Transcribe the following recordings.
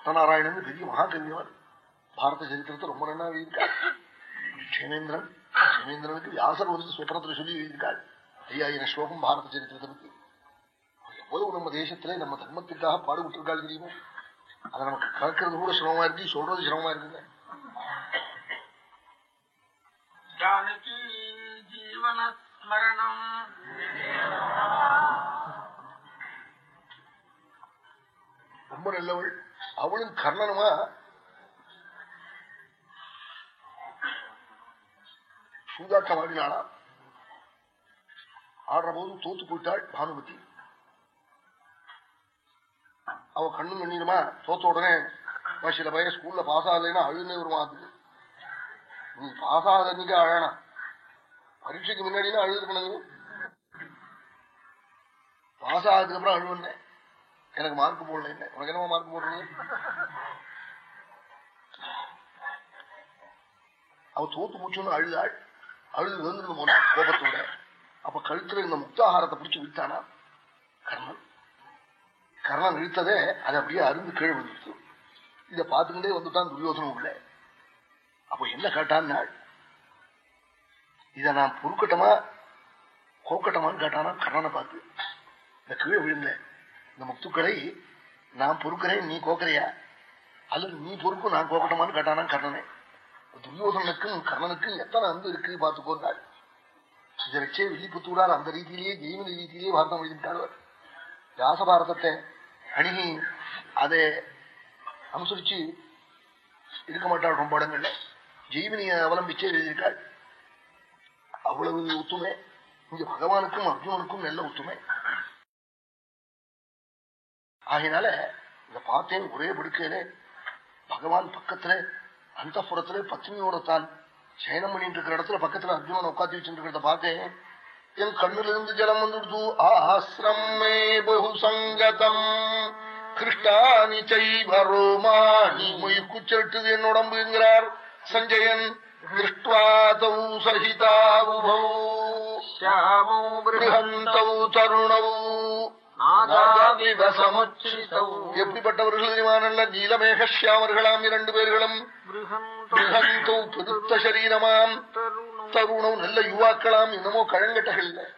அஷ்டநாராயணன் பெரிய மகாகவியவர் பாரத சரித்திரத்தை ரொம்ப நன்னா எழுதியிருக்காள் க்ஷேமேந்திரன் க்ஷேமேந்திரனுக்கு வியாசர் வந்து சுப்ரத்தில் சொல்லி எழுதியிருக்காள் ஐயாயிரம் ஸ்லோகம் பாரத சரித்திரத்தை பத்தி எவ்வளவு நம்ம தேசத்திலே நம்ம தர்மத்துக்காக பாடுபட்டு இருக்காள் தெரியுமோ? அதை நமக்கு கேட்கறது கூட சிரமமா இருக்கு சொல்றது சிரமமா இருக்குங்க. ரொம்ப நல்லவள். அவளும் கர்ணனுமா? சூதாட்டம் ஆடினாளா? ஆடுற போது தோத்து போயிட்டாள் பானுமதி. அவ கண்ணு கண்ணீருமா? தோத்த உடனே சில பையன் ஸ்கூல்ல பாஸ் ஆகலைன்னா அழுதுனே வருமா அது. நீ பாஸ் ஆகாதன்னைக்கு அழனா. பரீட்சைக்கு முன்னாடினா அழுதுருக்கணும் பாஸ் ஆகிறதுக்கு அப்புறம் அழுவன்னே எனக்கு மார்க் போடல என்ன? உனக்கு என்னமா மார்க் போடுறது? அவ தோத்து முடிச்சோன்னு அழுதாள் அழுது வந்து போனா கோபத்தோட. அப்ப கழுத்துல இந்த முக்தாகாரத்தை பிடிச்சு விட்டானா கர்ணன். கர்ணன் இழுத்ததே அது அப்படியே அருந்து கீழே விழுந்துருச்சு இதை பார்த்துக்கிட்டே வந்துட்டான் துரியோசனம் உள்ள. அப்ப என்ன கேட்டான் இத நான் பொறுக்கட்டமா கோக்கட்டமான்னு கேட்டானா கர்ணனை பார்த்து. இந்த கீழே விழுந்தேன். இந்த முத்துக்களை நான் பொறுக்கிறேன் நீ கோக்கிறையா அல்லது நீ பொறுக்கும் நான் கோக்கட்டமான்னு கேட்டானா? கர்ணனை. துரியோசனுக்கும் கர்ணனுக்கும் எத்தனை அன்பு இருக்கு பார்த்துக்கோந்தாள் இதை வச்சே வில்லிபுத்தூரால் அந்த ரீதியிலேயே ஜெய்வன ரீதியிலேயே பாரதம் எழுதிவிட்டாள் வியாச பாரதத்தை அணுகி அதை அனுசரிச்சு இருக்க மாட்டாள் ரொம்ப இடங்கள்ல. ஜெய்மினியை அவலம்பிச்சே எழுதியிருக்காள். அவ்வளவு ஒத்துமை. இங்க பகவானுக்கும் அர்ஜுனனுக்கும் நல்ல ஒத்துமை. ஆகையினால இதை பார்த்தேன் ஒரே படுக்கையிலே பகவான் பக்கத்துல அந்த புறத்துல பத்னியோட தான் சயனம் பண்ணிட்டு இருக்கிற இடத்துல பக்கத்துல அர்ஜுனன் உட்காந்து வச்சுருக்கிறத பார்த்தேன் என் கண்ணுல இருந்து ஜலம் வந்துடுது. ஆசிரமே பகுசங்கதம் கிருஷ்டானி செய்வரோமானி மொய்க்குச்செட்டுது என் உடம்புங்கிறார் சஞ்சயன். திருஷ்டாதௌ சகிதாவுபௌ ஷியாமௌ பிருகந்தௌ தருணவூ எப்படிப்பட்டவர்கள் தெரியுமானல்ல நீலமேகஷ்யாமர்களாம் இரண்டு பேர்களும். பெருத்த சரீரமாம். தருணம். நல்ல யுவாக்களாம். இன்னமோ கழங்கட்டகள்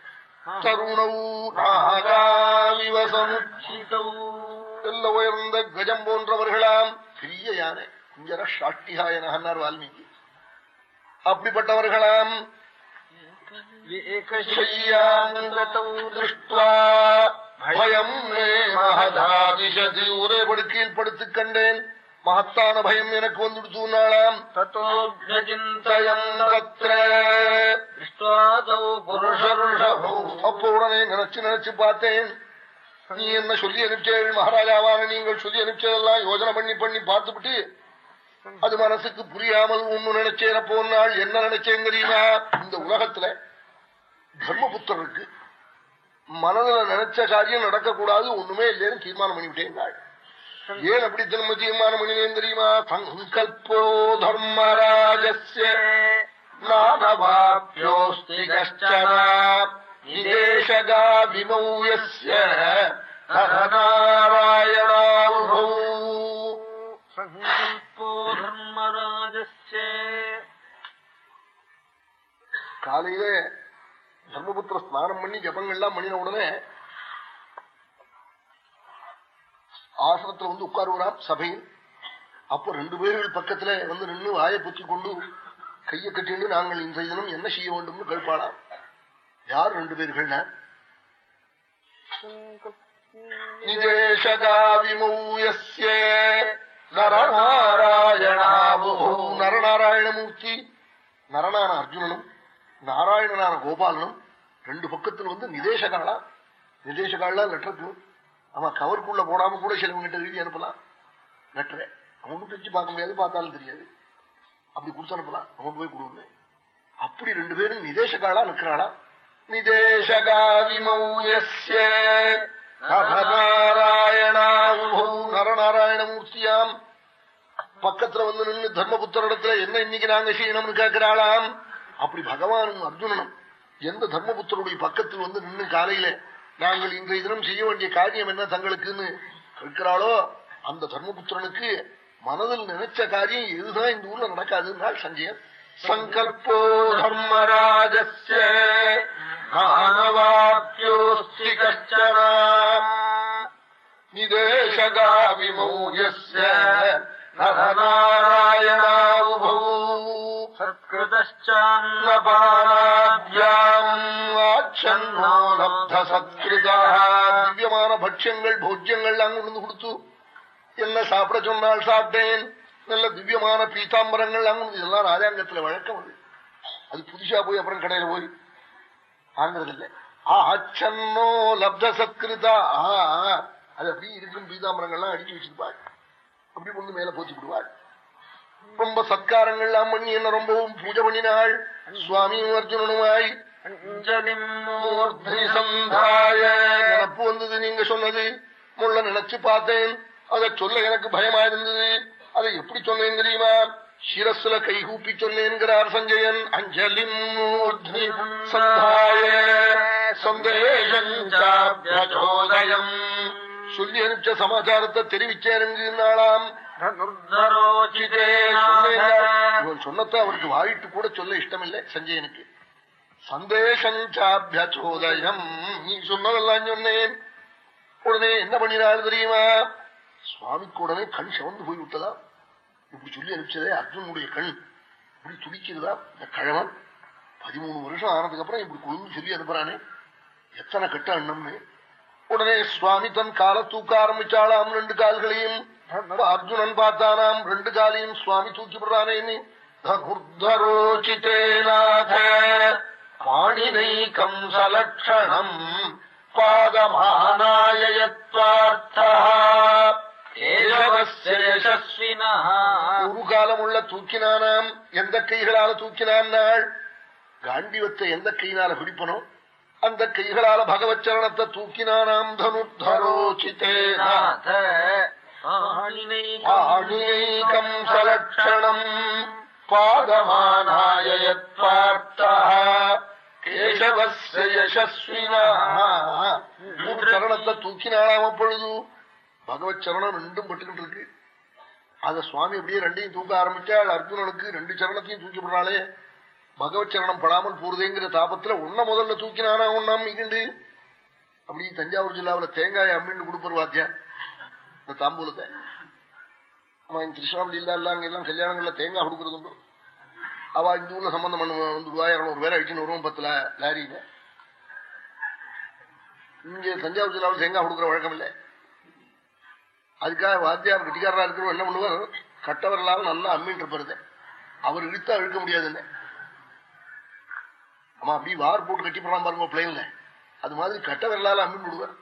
நல்ல உயர்ந்த கஜம் போன்றவர்களாம். பெரிய யானை. குஞ்சர சாட்டிகாயனார் வால்மீகி. அப்படிப்பட்டவர்களாம். விவேகசையாந்தம் திருஷ்டுவா பயம் மகதாதிஷது ஒரே படுக்கையில் படுத்துக் கண்டேன். மகத்தான பயம் எனக்கு வந்துடுத்து நாளாம் அப்போ உடனே நினைச்சு நினைச்சு பார்த்தேன். நீ என்ன சொல்லி அனுப்பிச்சேள்? மகாராஜாவான நீங்கள் சொல்லி அனுப்பிச்சதெல்லாம் யோஜனை பண்ணி பண்ணி பார்த்துவிட்டு அது மனசுக்கு புரியாமல் ஒன்னு நினைச்சேன. போனால் என்ன நினைச்சேன் தெரியுமா? இந்த உலகத்துல தர்மபுத்தருக்கு மனதுல நினைச்ச காரியம் நடக்கக்கூடாது ஒண்ணுமே இல்லைன்னு தீர்மானம் பண்ணிவிட்டேன் ஏன் அப்படி திரும்ப தீர்மானம் பண்ணினேன் தெரியுமா? சங்கல்போ தர்மராஜஸ்ய நானவாப்யோஸ்தி கஷ்டனா நிதேசகா விமௌயஸ்ய நாராயணாபௌ சங்கல்போ தர்மராஜஸ்ய. காலையிலே தர்மபுத்திர ஸ்நானம் பண்ணி ஜபங்கள்லாம் பண்ணின உடனே ஆசனத்துல வந்து உட்காருவராம் சபையில். அப்போ ரெண்டு பேர்கள் பக்கத்துல வந்து நின்று வாயை பொத்தி கொண்டு கையை கட்டிண்டு நாங்கள் இன்றைய தினம் என்ன செய்ய வேண்டும்னு கேட்பாளாம். யார் ரெண்டு பேர்கள்னா? நரநாராயணமூர்த்தி. நரனான அர்ஜுனனும் நாராயணனான கோபாலனும் ரெண்டு பக்கத்துல வந்து நிதேசகாலா? நிதேசகாலா லெட்டருக்கு ஆமா கவருக்குள்ள போடாம கூட சிலவங்கிட்ட எழுதி அனுப்பலாம். லெட்டரை அவனும் பிரிச்சு பார்க்க முடியாது பார்த்தாலும் தெரியாது. அப்படி கொடுத்து அனுப்பலாம். அவன் போய் கொடுங்க. அப்படி ரெண்டு பேரும் நிதேசகாலா நிற்கிறாளா? நிதேசகாவிமௌயஸ்ய நரநாராயணமூர்த்தியாம். பக்கத்துல வந்து நின்று தர்மபுத்திரிடத்துல என்ன இன்னைக்கு நாங்க செய்யணும்னு கேட்கிறாளாம்? அப்படி பகவானும் அர்ஜுனனும் எந்த தர்மபுத்தருடைய பக்கத்தில் வந்து நின்று காலையில நாங்கள் இன்றைய தினம் செய்ய வேண்டிய காரியம் என்ன தங்களுக்குன்னு கேட்கிறாளோ அந்த தர்மபுத்திரனுக்கு மனதில் நினைச்ச காரியம் எதுதான் இந்த ஊர்ல நடக்காதுன்னால் சஞ்சயன். சங்கல்போ தர்மராஜஸ்யானவாப்யோஸ்தி கஷ்டனா நிதேசகாவிமௌயஸ்ய நாராயணாவுபௌ திவ்யமான பட்சியங்கள் போஜ்யங்கள்லாம் கொண்டு கொடுத்து என்ன சாப்பிட சொன்னால் சாப்பிட்டேன். நல்ல திவ்யமான பீதாம்பரங்கள்லாம் கொண்டு இதெல்லாம் ராஜாங்கத்துல வழக்கம் அது. புதுசா போய் அப்புறம் கடையில போய் வாங்குறதில்லை. ஆச்சன்னோ லப்த சத்கிருதா அது அப்படி இருக்கும். பீதாம்பரங்கள்லாம் அடிச்சு வச்சிருப்பாள். அப்படி ஒண்ணு மேல போச்சு விடுவாள் ரொம்ப சத்காரங்கள்லாம் பண்ணி என்ன ரொம்பவும் பூஜை பண்ணினாள். சுவாமியும் அர்ஜுனனுமாய் நினப்பு வந்தது நீங்க சொன்னது. முள்ள நினைச்சு பார்த்தேன். அதை சொல்ல எனக்கு பயமா இருந்தது அதை எப்படி சொன்னேன் தெரியுமா? சிரஸ்ல கைகூப்பி சொன்னேன்கிறார் சஞ்சயன். அஞ்சலி மூர்த்தி சந்தாய சந்தேகம் சொல்லி அனுப்பிச்ச சமாச்சாரத்தை தெரிவிச்சேருங்களாம் இவன் சொன்னதை அவருக்கு வாயிட்டு கூட சொல்ல இஷ்டமில்லை சஞ்சயனுக்கு. சந்தேஷாபியோதயம் நீ சொன்னதெல்லாம் சொன்னேன். உடனே என்ன பண்ணினாள் தெரியுமா? சுவாமிக்கு உடனே கண் சிவந்து போய் விட்டதா? இப்படி சொல்லி அனுப்பிச்சதே அர்ஜுனுடைய கண். இப்படி துடிக்கிறதா? இந்த கழவன்? பதிமூணு வருஷம் ஆனதுக்கு அப்புறம் இப்படி குழுந்து சொல்லி அனுப்புறானே. எத்தனை கட்ட அண்ணம்னு. உடனே சுவாமி தன் கால தூக்க ஆரம்பிச்சாளாம் ரெண்டு கால்களையும். அர்ஜுனன் பார்த்தானாம் ரெண்டு காலையும் சுவாமி தூக்கி விடுறானே தகுர்தரோச்சிதேநாத பாணினைக்கம் சலக்ஷணம் யசஸ்வினः. ஒரு தூக்கினானாம் எந்த கைகளால தூக்கினான் நாள்? காண்டிவத்தை எந்த கையினால பிடிப்பனோ? அந்த கைகளால பகவத் சரணத்தை தூக்கினானாம் தனுர்தரோச்சிதேனா நாத ஆணியைகம் சலக்ஷணம் பாதமானாய யத்வார்த்தः கேசவஸ்ய யசஸ்வினः. ஒரு சரணத்தை தூக்கினாலாம் அப்பொழுது. பகவத் சரணம் ரெண்டும் பட்டுக்கிட்டு இருக்கு அத சுவாமி அப்படியே ரெண்டையும் தூக்க ஆரம்பிச்சாள் அர்ஜுனனுக்கு ரெண்டு சரணத்தையும் தூக்கி விடுறாளே பகவச்சரணம் படாமல் போறதேங்கிற தாபத்துல உன்ன முதல்ல தூக்கினானா உன்னா இகிண்டு அப்படி தஞ்சாவூர் ஜில்லாவுல தேங்காய் அம்மின்னு கொடுப்பார் வாத்தியா? இந்த தாம்பூலத்தை. ஆமா இந்த திருஷ்ணாமலி இல்ல இல்ல அங்க எல்லாம் கல்யாணங்கள்ல தேங்காய் கொடுக்கறது உண்டு. அவ இந்த ஊர்ல சம்பந்தம் பண்ண வந்துடுவா இருநூறு பேரை அடிச்சுன்னு வருவோம் பத்துல லாரியில. இங்க தஞ்சாவூர் ஜில்லாவில் தேங்காய் கொடுக்குற வழக்கம் இல்லை. அதுக்காக வாத்தியார் கட்டிக்காரா இருக்கிறவங்க என்ன பண்ணுவார் கட்டவர்களால் நல்லா அம்மின்னு இருப்பாரு அவர் இழுத்தா இழுக்க முடியாதுன்னு. ஆமா அப்படி வார் போட்டு கட்டி போடலாம் பாருங்க பிளைன்ல அது மாதிரி கட்டவர்களால் அம்மின்னு விடுவார்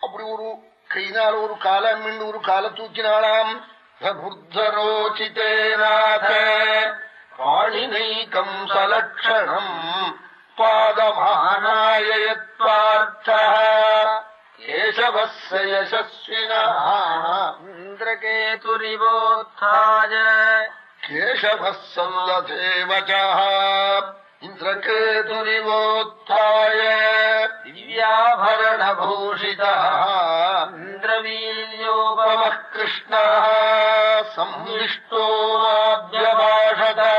அப்படி ஒரு கையினால ஒரு கால அம்மின்னு ஒரு கால தூக்கினாளாம் புத்தரோச்சிதேநாத பாணினைக்கம் சலக்ஷணம் பாதமானாயத்வார்த்த கேசவஸ்ய யசஸ்வினா இந்திரகேதுரிவோத்தாய கேசவः சல்லதேவச்சः இந்திரகேதுரிவோத்தாய திவ்யாபரணபூஷிதः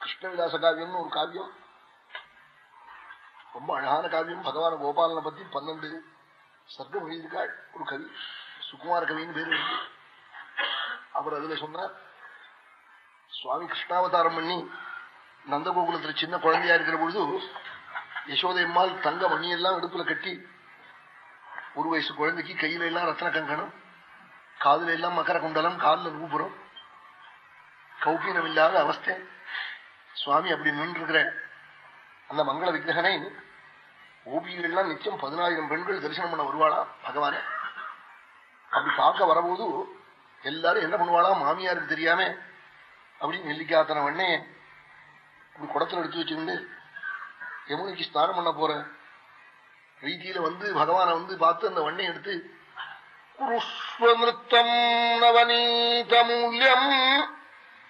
கிருஷ்ணவிலாச காவியம்னு ஒரு காவியம் ரொம்ப அழகான காவியம். பகவான கோபாலனை பத்தி பன்னெண்டு சர்க்கம் எழுதியிருக்காள் ஒரு கவி சுகுமார கவின்னு பேர் இருக்கு. அவர் அதுல சொன்னார் சுவாமி கிருஷ்ணாவதாரம் பண்ணி நந்தகோகுலத்துல சின்ன குழந்தையா இருக்கிற பொழுது யசோதையம்மாள் தங்க மணியெல்லாம் இடுப்புல கட்டி ஒரு வயசு குழந்தைக்கு கையில எல்லாம் ரத்ன கங்கணம் காதுல எல்லாம் மகர குண்டலம் காலில் நூபுறம் கௌபீனம் இல்லாத அவஸ்தை. சுவாமி அப்படி நின்று அந்த மங்கள விக்கிரகனை கோபிகள்லாம் நிச்சயம் பதினாயிரம் பெண்கள் தரிசனம் பண்ண வருவாளா பகவான. அப்படி பார்க்க வரபோது எல்லாரும் என்ன பண்ணுவாளா மாமியாருக்கு தெரியாம அப்படின்னு நெல்லிக்காத்தன வண்ணே அப்படி குடத்துல எடுத்து வச்சுக்கிண்டு யமுனைக்கு ஸ்நானம் பண்ண போற. ரீதியில வந்து பகவானை வந்து பார்த்து அந்த வண்ணை எடுத்து குருஷ்வமிருத்தம் நவநீத மூல்யம்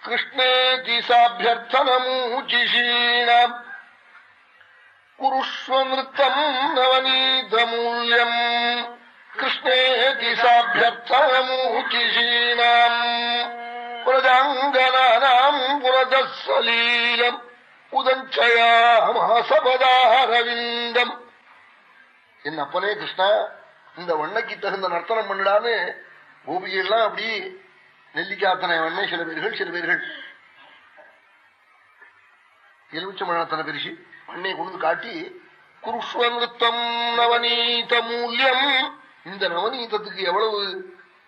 கிருஷ்ணேதி குருஷ்வ நிருத்தம் நவநீதமூல்யம் கிருஷ்ணேதி சாபியர்த்தமூச்சிஷீனாம் பிரஜாங்கனானாம் புரதசலீலம் உதஞ்சயாமாசபதாரவிந்தம் என் அப்பனே கிருஷ்ணா இந்த வண்ணக்கு தகுந்த நர்த்தனம் பண்ணிடான்னு கோபிகையெல்லாம் அப்படி நெல்லிக்காத்தனை வண்ணை சில பேர்கள் சில பேர்கள். எலுமிச்ச மழத்தனை பெருசி வண்ணை கொண்டு காட்டி குருஷ்வ நிறுத்தம் நவநீத மூல்யம் இந்த நவநீதத்துக்கு எவ்வளவு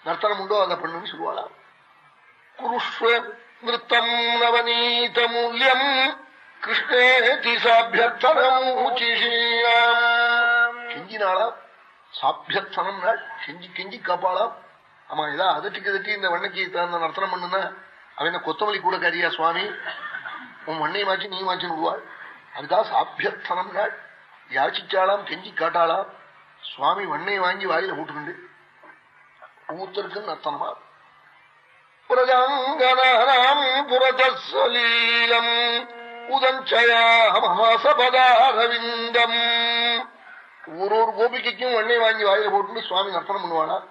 நர்த்தனம் உண்டோ அதை பண்ணுன்னு சொல்லுவாளா குருஷ்வ நிறுத்தம் நவநீத மூல்யம் கிருஷ்ணேதி சாபியர்த்தனமூச்சிஷியாம். கெஞ்சினாளாம். சாபியர்த்தனம் நாள். கெஞ்சி கெஞ்சி காப்பாளாம். ஆமா ஏதா அதட்டிக்கு அதட்டி இந்த வண்ணைக்கு தகுந்த நர்த்தனம் பண்ணுனா அவன கொத்தமல்லி கூட கரியா சுவாமி? உன் மண்ணை மாற்றி நீ மாற்றி விடுவாள். அதுக்காக சாபியர்த்தனம் நாள். யாச்சிச்சாளாம் கெஞ்சி காட்டாளாம். சுவாமி வண்ணை வாங்கி வாயில போட்டுக்கிண்டு ஒவ்வொருத்தருக்கும் அர்த்தமா பிரஜாங்கனாம் புரதசலீலம் உதஞ்சயாசபதாரவிந்தம் ஒரு ஒரு கோபிக்கைக்கும் வெண்ணை வாங்கி வாயில போட்டு சுவாமி நர்த்தனம் பண்ணுவானா?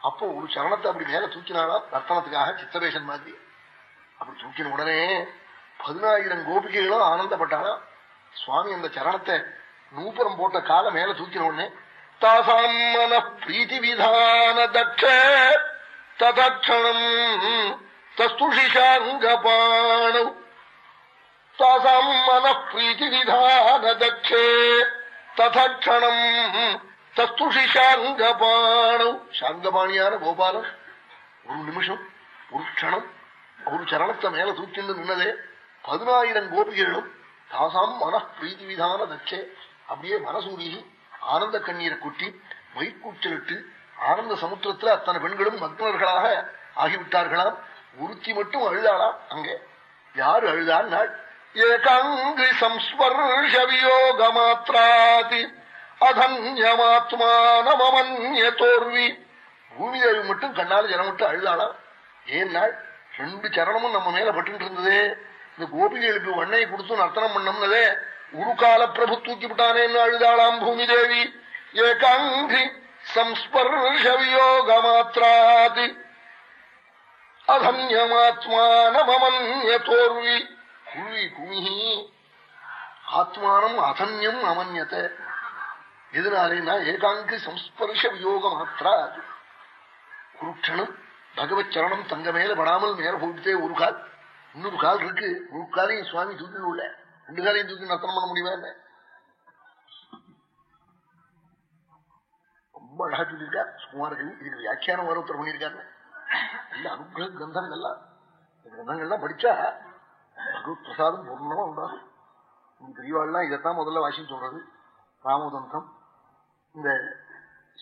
அப்போ ஒரு சரணத்தை அப்படி மேல தூக்கினாளா நர்த்தனத்துக்காக சித்தரேசன் மாதிரி. அப்படி தூக்கின உடனே பதினாயிரம் கோபிகைகளும் ஆனந்தப்பட்டாளா சுவாமி அந்த சரணத்தை நூப்புறம் போட்ட காலை மேல தூக்கின உடனே தாசாம் மன பிரீதி விதான தட்ச ததக்ஷணம் தஸ்துஷிஷாங்கபாணவ் தாசாம் மன பிரீதி விதான தட்சே ததக்ஷணம் தஸ்துஷிஷாங்கபாணவ் சாங்கபாணியான கோபாலன் ஒரு நிமிஷம் ஒரு க்ஷணம் ஒரு சரணத்தை மேல தூக்கிண்டு நின்னதே பதினாயிரம் கோபிகளும் தாசாம் மன பிரீதி விதான தட்சே அப்படியே மனசூரியி ஆனந்த கண்ணீரை கூட்டி வயிற்கூச்சலிட்டு ஆனந்த சமுத்திரத்துல அத்தனை பெண்களும் மக்னர்களாக ஆகிவிட்டார்களாம். உருத்தி மட்டும் அழுதாளாம். அங்கே யாரு அழுதான் நாள் ஏகாங்கி சம்ஸ்பர்ஷ மாத்திராதி அதன்யமாத்மானமன்ய தோர்வி பூமி மட்டும் கண்ணால ஜனம் விட்டு அழுதாளாம். ஏன் நாள் ரெண்டு சரணமும் நம்ம மேல பட்டு இருந்ததே. இந்த கோபிகளுக்கு வண்ணையை கொடுத்து நர்த்தனம் பண்ணம்னதே. ஒரு கால பிரபு தூக்கி விட்டானேன்னு அழுதாளாம் பூமி தேவி ஏகாங்கி சம்ஸ்பர்ஷ வியோக மாத்திராதி குருவி குமிஹி ஆத்மானம் அதன்யம் அமன்யத. எதனாலேனா ஏகாங்கி சம்ஸ்பர்ஷ வியோக மாத்திரா அது குருட்சணம் பகவத் சரணம் தங்க மேல படாமல் மேல போயிட்டே ஒரு கால் இன்னொரு கால் இருக்கு. ஒரு காலையும் சுவாமி தூக்கி உள்ள. ரெண்டு காரியம் தூக்கி நர்த்தனம் பண்ண முடியுமா என்ன? ரொம்ப அழகா சொல்லியிருக்கார் சுமார்கள் இதுக்கு வியாக்கியானம் வர உத்தரவு பண்ணியிருக்காரு. நல்ல அனுகிரக கிரந்தங்கள்லாம் கிரந்தங்கள்லாம் படிச்சா பகவத் பிரசாதம் பூர்ணமா உண்டாகும். இந்த பெரியவாள்லாம் இதைத்தான் முதல்ல வாசின்னு சொல்றது. ராமதந்தம். இந்த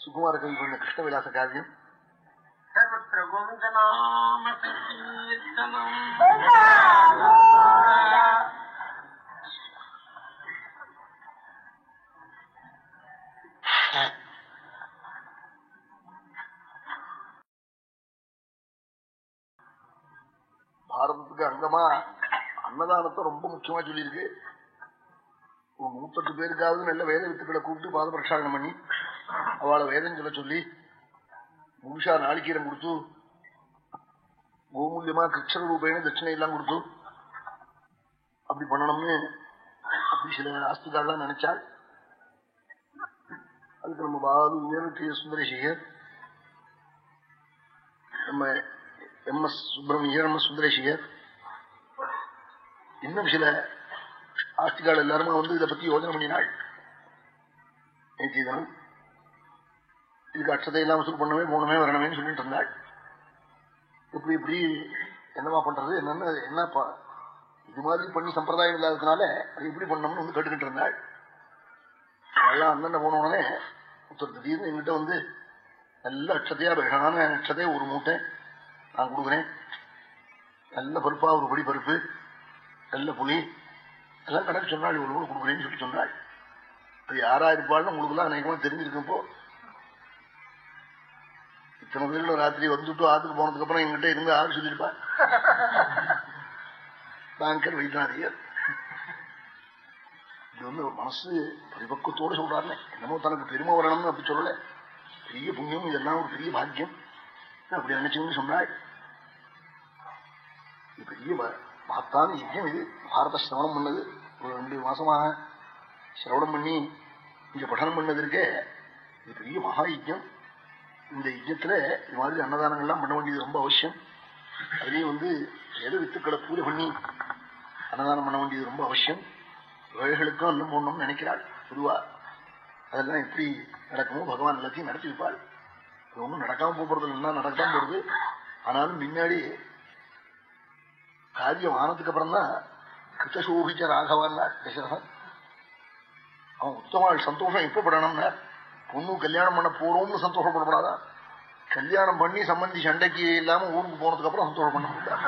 சுகுமார கவி பண்ண கிருஷ்ணவிலாச காவியம். சர்வத்திர கோவிந்த நாம ஆரம்பத்துக்கு அங்கமா அன்னதானத்தை ரொம்ப முக்கியமா சொல்லியிருக்கு. ஒரு நூத்தெட்டு பேருக்காவது நல்ல வேத வித்துக்களை கூப்பிட்டு பாத பிரக்ஷாலனம் பண்ணி அவளை வேதம் சொல்ல சொல்லி முழுஷா நாளிக்கீரம் கொடுத்து கோமூல்யமா கிருஷ்ண ரூபேன தட்சிணை எல்லாம் கொடுத்து அப்படி பண்ணணும்னு அப்படி சில ஆஸ்திகாரெல்லாம் நினைச்சாள். அதுக்கு நம்ம பாலு டி சுந்தரேஷிகர் நம்ம M S Subramaniar M S Sundareshiar. இன்னும் சில ஆஸ்திகால் எல்லாருமே வந்து இதை பத்தி யோஜனை பண்ணினாள். நேற்று இதுக்கு அச்சத்தை எல்லாம் வசூல் பண்ணவே போனமே வரணுமே சொல்லிட்டு இருந்தாள். இப்படி இப்படி என்னவா பண்றது? என்னன்னு என்ன இது மாதிரி பண்ணி சம்பிரதாயம் இல்லாததுனால அது எப்படி பண்ணணும்னு வந்து கேட்டுக்கிட்டு இருந்தாள். எல்லாம் அண்ணன் போன உடனே ஒருத்தர் திடீர்னு எங்கிட்ட வந்து நல்ல அட்சதையா அழகான அட்சதையா ஒரு மூட்டை நான் கொடுக்குறேன். நல்ல பருப்பா ஒரு படி பருப்பு நல்ல புளி எல்லாம் கணக்கு சொன்னாள் இவ்வளவு கொடுக்குறேன்னு சொல்லி சொன்னாள். அது யாரா இருப்பாள்னு உங்களுக்கு எல்லாம் அநேகமா தெரிஞ்சிருக்கும் இப்போ இத்தனை பேர்ல ராத்திரி வந்துட்டு ஆத்துக்கு போனதுக்கு அப்புறம் எங்கிட்ட இருந்து ஆறு சொல்லியிருப்பா. பேங்கர் வைத்தியநாதிகர் இது வந்து ஒரு மனசு பரிபக்குவத்தோடு சொல்றாருன்னு என்னமோ தனக்கு பெருமை வரணும்னு அப்படி சொல்லல. பெரிய புண்ணியம் இதெல்லாம் ஒரு பெரிய பாக்கியம். அப்படி நினைச்சுன்னு சொன்னாள். இது பெரிய மகத்தான யஜ்யம் இது பாரத சிரவணம் பண்ணது. ஒரு ரெண்டு மாசமாக சிரவணம் பண்ணி இங்க படனம் பண்ணதற்கே இது பெரிய மகா யஜ்யம். இந்த யஜ்யத்துல இது மாதிரி அன்னதானங்கள்லாம் பண்ண வேண்டியது ரொம்ப அவசியம். அதுலேயும் வந்து வேத வித்துக்களை பூஜை பண்ணி அன்னதானம் பண்ண வேண்டியது ரொம்ப அவசியம். ஏழைகளுக்கும் அன்னம் போடணும்னு நினைக்கிறாள் பொதுவா. அதெல்லாம் எப்படி நடக்குமோ பகவான் எல்லாத்தையும் நடத்தி வைப்பாள். ஒன்றும் நடக்காம போறது இல்லைன்னா நடக்காம போறது ஆனாலும் முன்னாடி காரியம் ஆனதுக்கு அப்புறம் தான் கிருத்தசோபிச்ச ராகவான் தசரதன் அவன் உத்தமாள் சந்தோஷம் எப்ப படணும்னா? பொண்ணு கல்யாணம் பண்ண போறோம்னு சந்தோஷப்படப்படாதான் கல்யாணம் பண்ணி சம்பந்தி சண்டைக்கு இல்லாம ஊருக்கு போனதுக்கு அப்புறம் சந்தோஷம் பண்ண முடியாது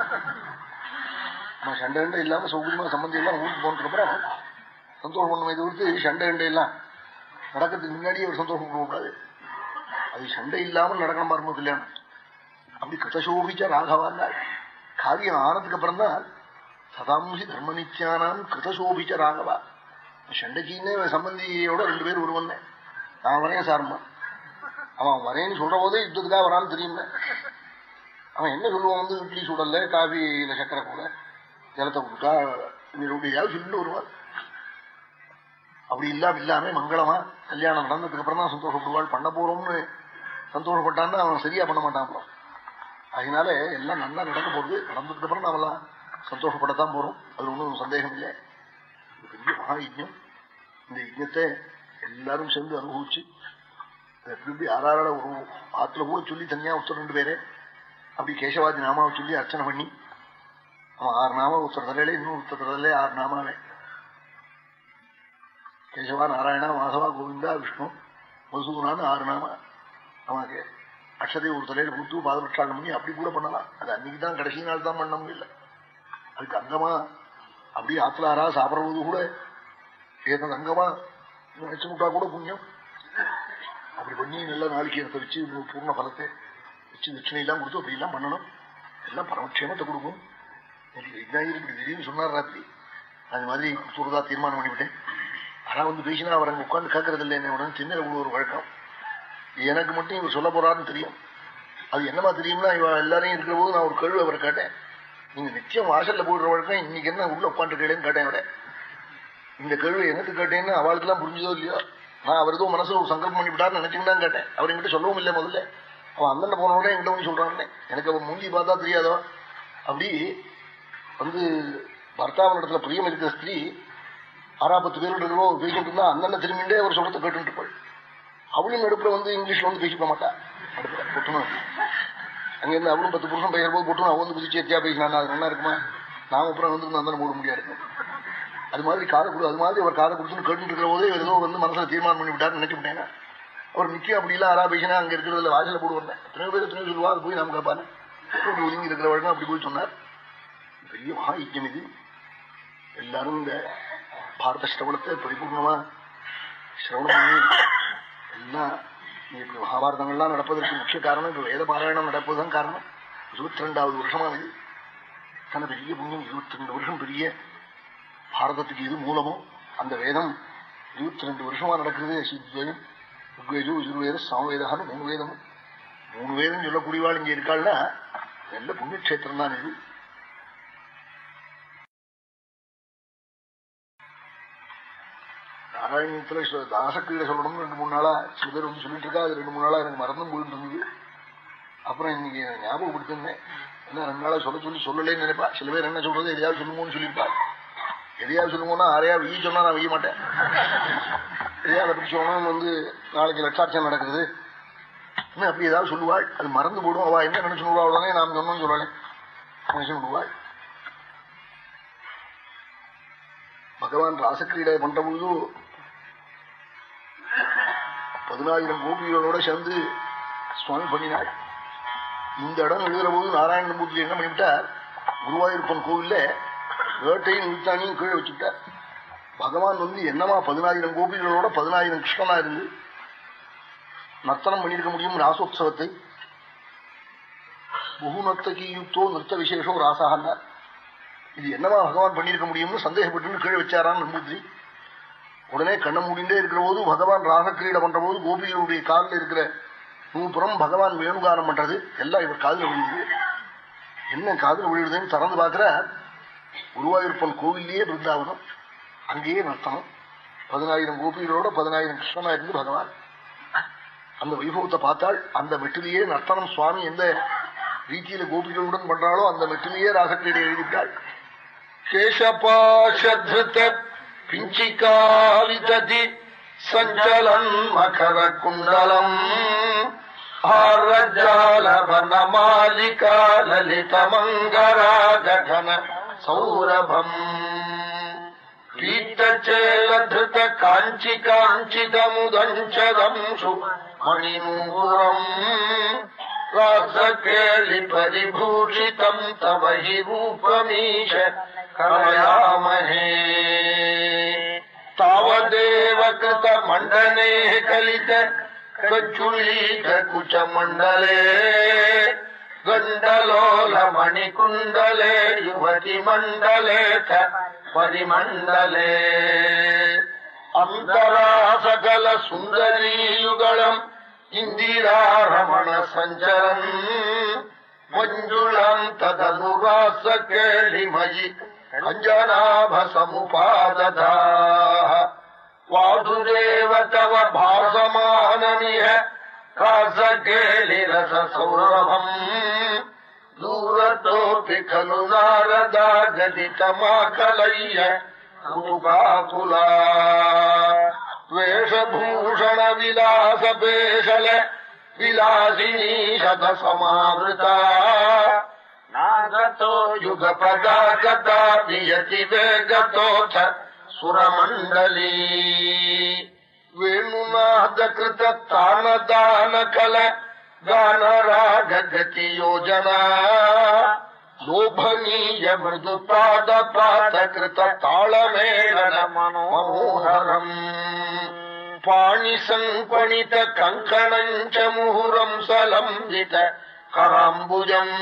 அவன் சண்டை கண்டை இல்லாம சௌகரியமா சம்பந்தி எல்லாம் ஊருக்கு போனதுக்கு அப்புறம் சந்தோஷம் பண்ணுமே தவிர்த்து சண்டை கண்டை எல்லாம் நடக்கிறதுக்கு முன்னாடியே ஒரு சந்தோஷம் பண்ணக்கூடாது அது சண்டை இல்லாமல் நடக்கணும் பாருங்க கல்யாணம். அப்படி கிருத்தசோபிச்ச ராகவான்னாள் காரியம் ஆனதுக்கு அப்புறம் தான் சதாம்சி தர்ம நித்தியானாம் கிருதசோபிச்ச ராகவா. ஷண்டகின்னு சம்பந்தியோட ரெண்டு பேர் வருவன் நான் வரேன் சார்மா. அவன் வரேன்னு சொல்ற போதே யுத்தத்துக்காக வரான்னு தெரியுமே. அவன் என்ன சொல்லுவான் வந்து இட்லி சுடல காஃபி இல்ல சக்கரை கூட. ஜலத்தை கொடுத்தா எப்படியாவது சொல்லிட்டு வருவாள் அப்படி இல்லாம இல்லாம மங்களமா கல்யாணம் நடந்ததுக்கு அப்புறம் தான் சந்தோஷப்படுவாள். பண்ண போறோம்னு சந்தோஷப்பட்டான்னு அவன் சரியா பண்ண மாட்டான் அப்புறம். அதனால எல்லாம் நல்லா நடக்க போகுது. நடந்ததுக்கு அப்புறம் நாமெல்லாம் சந்தோஷப்படத்தான் போறோம். அது ஒன்றும் சந்தேகம் இல்லை. பெரிய மகா இந்த யஜ்யத்தை எல்லாரும் சேர்ந்து அனுபவிச்சு எப்படி எப்படி ஒரு ஆத்துல கூட சொல்லி தனியா ஒருத்தர் ரெண்டு பேரே அப்படி கேசவாதி நாமாவை சொல்லி அர்ச்சனை பண்ணி அவன் ஆறு நாம ஒருத்தர் தலையில இன்னும் ஒருத்தர் தலையில ஆறு நாமாவே. கேசவா நாராயணா மாதவா கோவிந்தா விஷ்ணு மசூனான்னு ஆறு நாம அவனுக்கு அக்ஷதை ஒரு தலையில கொடுத்து பாதபட்சாளம் பண்ணி அப்படி கூட பண்ணலாம். அது அன்னைக்கு தான் கடைசி நாள் தான் பண்ண முடியல. அதுக்கு அங்கமா அப்படியே ஆத்துல ஆறா சாப்பிடுறது கூட ஏதோ அங்கமா நினைச்சு விட்டா கூட புண்ணியம். அப்படி பண்ணி நல்ல நாளைக்கு எனக்கு வச்சு பூர்ண பலத்தை வச்சு தட்சிணையெல்லாம் கொடுத்து அப்படி எல்லாம் பண்ணணும். எல்லாம் பரமக்ஷேமத்தை கொடுக்கும். விஜயாயர் இப்படி திடீர்னு சொன்னார் ராத்திரி. அது மாதிரி கொடுத்துறதா தீர்மானம் பண்ணிவிட்டேன். ஆனா வந்து பேசினா அவர் அங்க உட்காந்து கேட்கறது இல்லை என்ன உடனே சின்ன ஒரு வழக்கம். எனக்கு மட்டும் இவர் சொல்ல போறாருன்னு தெரியும். அது என்னமா தெரியும்னா இவ எல்லாரையும் இருக்கிற போது நான் ஒரு கழுவு அவரை கேட்டேன். நீங்க நிச்சயம் வாசல்ல போடுற வழக்கம் இன்னைக்கு என்ன உள்ள உட்காந்துருக்கேன்னு கேட்டேன் அவரை. இந்த கழுவு என்னத்து கேட்டேன்னு அவளுக்கு எல்லாம் புரிஞ்சதோ இல்லையோ? நான் அவர் ஏதோ மனசுல ஒரு சங்கல்பம் பண்ணிவிட்டார்னு நினைச்சுன்னு தான் கேட்டேன். அவர் என்கிட்ட சொல்லவும் இல்லை முதல்ல. அவன் அந்தண்ட போன உடனே என்கிட்ட வந்து சொல்றான்னு எனக்கு அவன் மூஞ்சி பார்த்தா தெரியாதோ? அப்படி வந்து பர்த்தாவனிடத்துல பிரியம் இருக்கிற ஸ்திரீ ஆறா பத்து பேர் பேசிட்டு இருந்தா அந்தண்ண திரும்பிண்டே அவர் சொல்றத கேட்டுட்டு போய் அவளும் நடுப்புல வந்து இங்கிலீஷ்ல வந்து பேசிக்க மாட்டா. நடுப்புல பொட்டுணும் அங்க இருந்து அவளும் பத்து புருஷன் பேசுற போது பொட்டுணும் அவன் வந்து புதிச்சு எத்தியா பேசினா அது நல்லா இருக்குமா? நாம அப்புறம் வந்து அந்த மூட முடியாது. அது மாதிரி காதை கொடு அது மாதிரி அவர் காதை கொடுத்துன்னு கேட்டு இருக்கிற போதே ஏதோ வந்து மனசுல தீர்மானம் பண்ணி விட்டாரு நினைச்சு அவர் நிச்சயம் அப்படி இல்ல ஆறா பேசினா அங்க இருக்கிறதுல வாசல போடுவாங்க எத்தனை பேர் எத்தனை சொல்லுவா அது போய் நாம காப்பாரு. ஒதுங்கி இருக்கிற வழக்கம் அப்படி போய் சொன்னார். பெரிய மகா இது. எல்லாரும் இந்த பாரத சிரவணத்தை பரிபூர்ணமா சிரவணம் பண்ணி எல்லாம் இப்படி மகாபாரதங்கள்லாம் நடப்பதற்கு முக்கிய காரணம் இப்ப வேத பாராயணம் நடப்பதுதான் காரணம். இருபத்தி ரெண்டாவது வருஷமானது. தன பெரிய புண்ணியம் இருபத்தி ரெண்டு வருஷம் பெரிய பாரதத்துக்கு இது மூலமோ அந்த வேதம் இருபத்தி ரெண்டு வருஷமா நடக்கிறது. சித்வேதம் ருக்வேதம் யஜுர்வேதம் சாமவேதான்னு மூணு வேதம் மூணு வேதம் சொல்லக்கூடியவாள் இங்க இருக்காள்னா நல்ல புண்ணியக்ஷேத்திரம் தான் இது. நாராயணத்துல தாசக்கீழ சொல்லணும்னு ரெண்டு மூணு நாளா சில பேர் வந்து சொல்லிட்டு இருக்கா அது ரெண்டு மூணு நாளா எனக்கு மறந்தும் போயிட்டு இருந்தது. அப்புறம் இன்னைக்கு ஞாபகப்படுத்திருந்தேன் என்ன ரெண்டு நாளா சொல்ல சொல்லி சொல்லலேன்னு நினைப்பா. சில பேர் என்ன சொல்றது எதையாவது சொல்லுமோன்னு சொல்லியிருப்பா. எதையாவது சொல்லுங்கன்னா யாரையாவது வெய்ய சொன்னா நான் வெய்ய மாட்டேன். எதையாவது அப்படி சொன்னா வந்து நாளைக்கு லட்சாட்சம் நடக்குது இன்னும் அப்படி ஏதாவது சொல்லுவாள்? அது மறந்து போடும். அவ என்ன நினைச்சு விடுவா உடனே நாம் சொன்னோம்னு சொல்லலை. நினைச்சு விடுவாள் பகவான் ராசக்கிரீடை பண்ற பொழுது பதினாயிரம் கோபிகளோட சேர்ந்து சுவாமி பண்ணினாள் இந்த இடம் எழுதுற போது நாராயணமூர்த்தி என்ன பண்ணிவிட்டார்? குருவாயூர்ப்பன் கோவில்ல வேட்டையும் நிறுத்தானியும் கீழே வச்சுட்டார் பகவான் வந்து என்னமா பதினாயிரம் கோபிகளோட பதினாயிரம் கிருஷ்ணனா இருந்து நர்த்தனம் பண்ணியிருக்க முடியும் ராசோத்சவத்தை? புகுநர்த்தகி யுக்தோ நிறுத்த விசேஷம் ராசாகன்னார். இது என்னவா பகவான் பண்ணியிருக்க முடியும்னு சந்தேகப்பட்டு கீழே வச்சாரான் நம்பூதிரி. உடனே கண்ண முடிந்தே இருக்கிற போது பகவான் ராகக்கிரீட பண்ற போது கோபியனுடைய காலில் இருக்கிற நூப்புறம் பகவான் வேணுகானம் பண்றது. எல்லாம் இவர் காதில் விழுந்தது. என்ன காதில் விழுதுன்னு திறந்து பார்க்கிற குருவாயூர்ப்பன் கோவில்லையே பிருந்தாவனம். அங்கேயே நர்த்தனம் பதினாயிரம் கோபிகளோட பதினாயிரம் கிருஷ்ணனா இருந்து பகவான் அந்த வைபவத்தை பார்த்தால் அந்த மெட்டிலேயே நர்த்தனம் சுவாமி எந்த ரீதியில கோபிகளுடன் பண்றாளோ அந்த மெட்டிலேயே ராசக்கிரீடை எழுதிட்டாள் கேசபாஷத்ருத பிஞ்சிகாவிததி சஞ்சலம் மகர குண்டலம். ஆரஜாலவனமாலிகா லலித மங்கரா சௌரபம். பீத்தச்சேலதிருத காஞ்சி காஞ்சிதமுதஞ்சதம் சுமணிமூரம் वासकेलिपरिभूषितम् तव हि रूपमीश कलयामहे तावदेव कृतमण्डनेः कलित कचुलीकुचमण्डले गण्डलोलमणिकुण्डले युवतिमण्डले च परिमण्डले अन्तरा सकलसुन्दरीयुगळम् ഇന്ദിരാരമണ സഞ്ചരൻ മഞ്ജുളം തദനുരാസ കേളിമയി കഞ്ജനാഭ സമുപാദധ വാസുദേവ തവ ഭാസമാനനിഹ കാസകേളിരസ സൗരഭം ദൂരത്തോപ്പി ഖലു നാരദാഗതിതമാകലയ്യ കുപാകുലാ வேஷபூஷண விலாச பேஷல விலாசினி சதசமாவృతా நாகதோ யுக பதாகதா நியதி வேகதோத சுரமண்டலி வேணுநாத கிருத தான கல கான ராக योजना लोभनीय मृदुपाद पाद कृत ताळमेलन मनोहरम् पाणिसङ्पणित कङ्कणम् च मुहुरम् सलम्बित कराम्बुजम्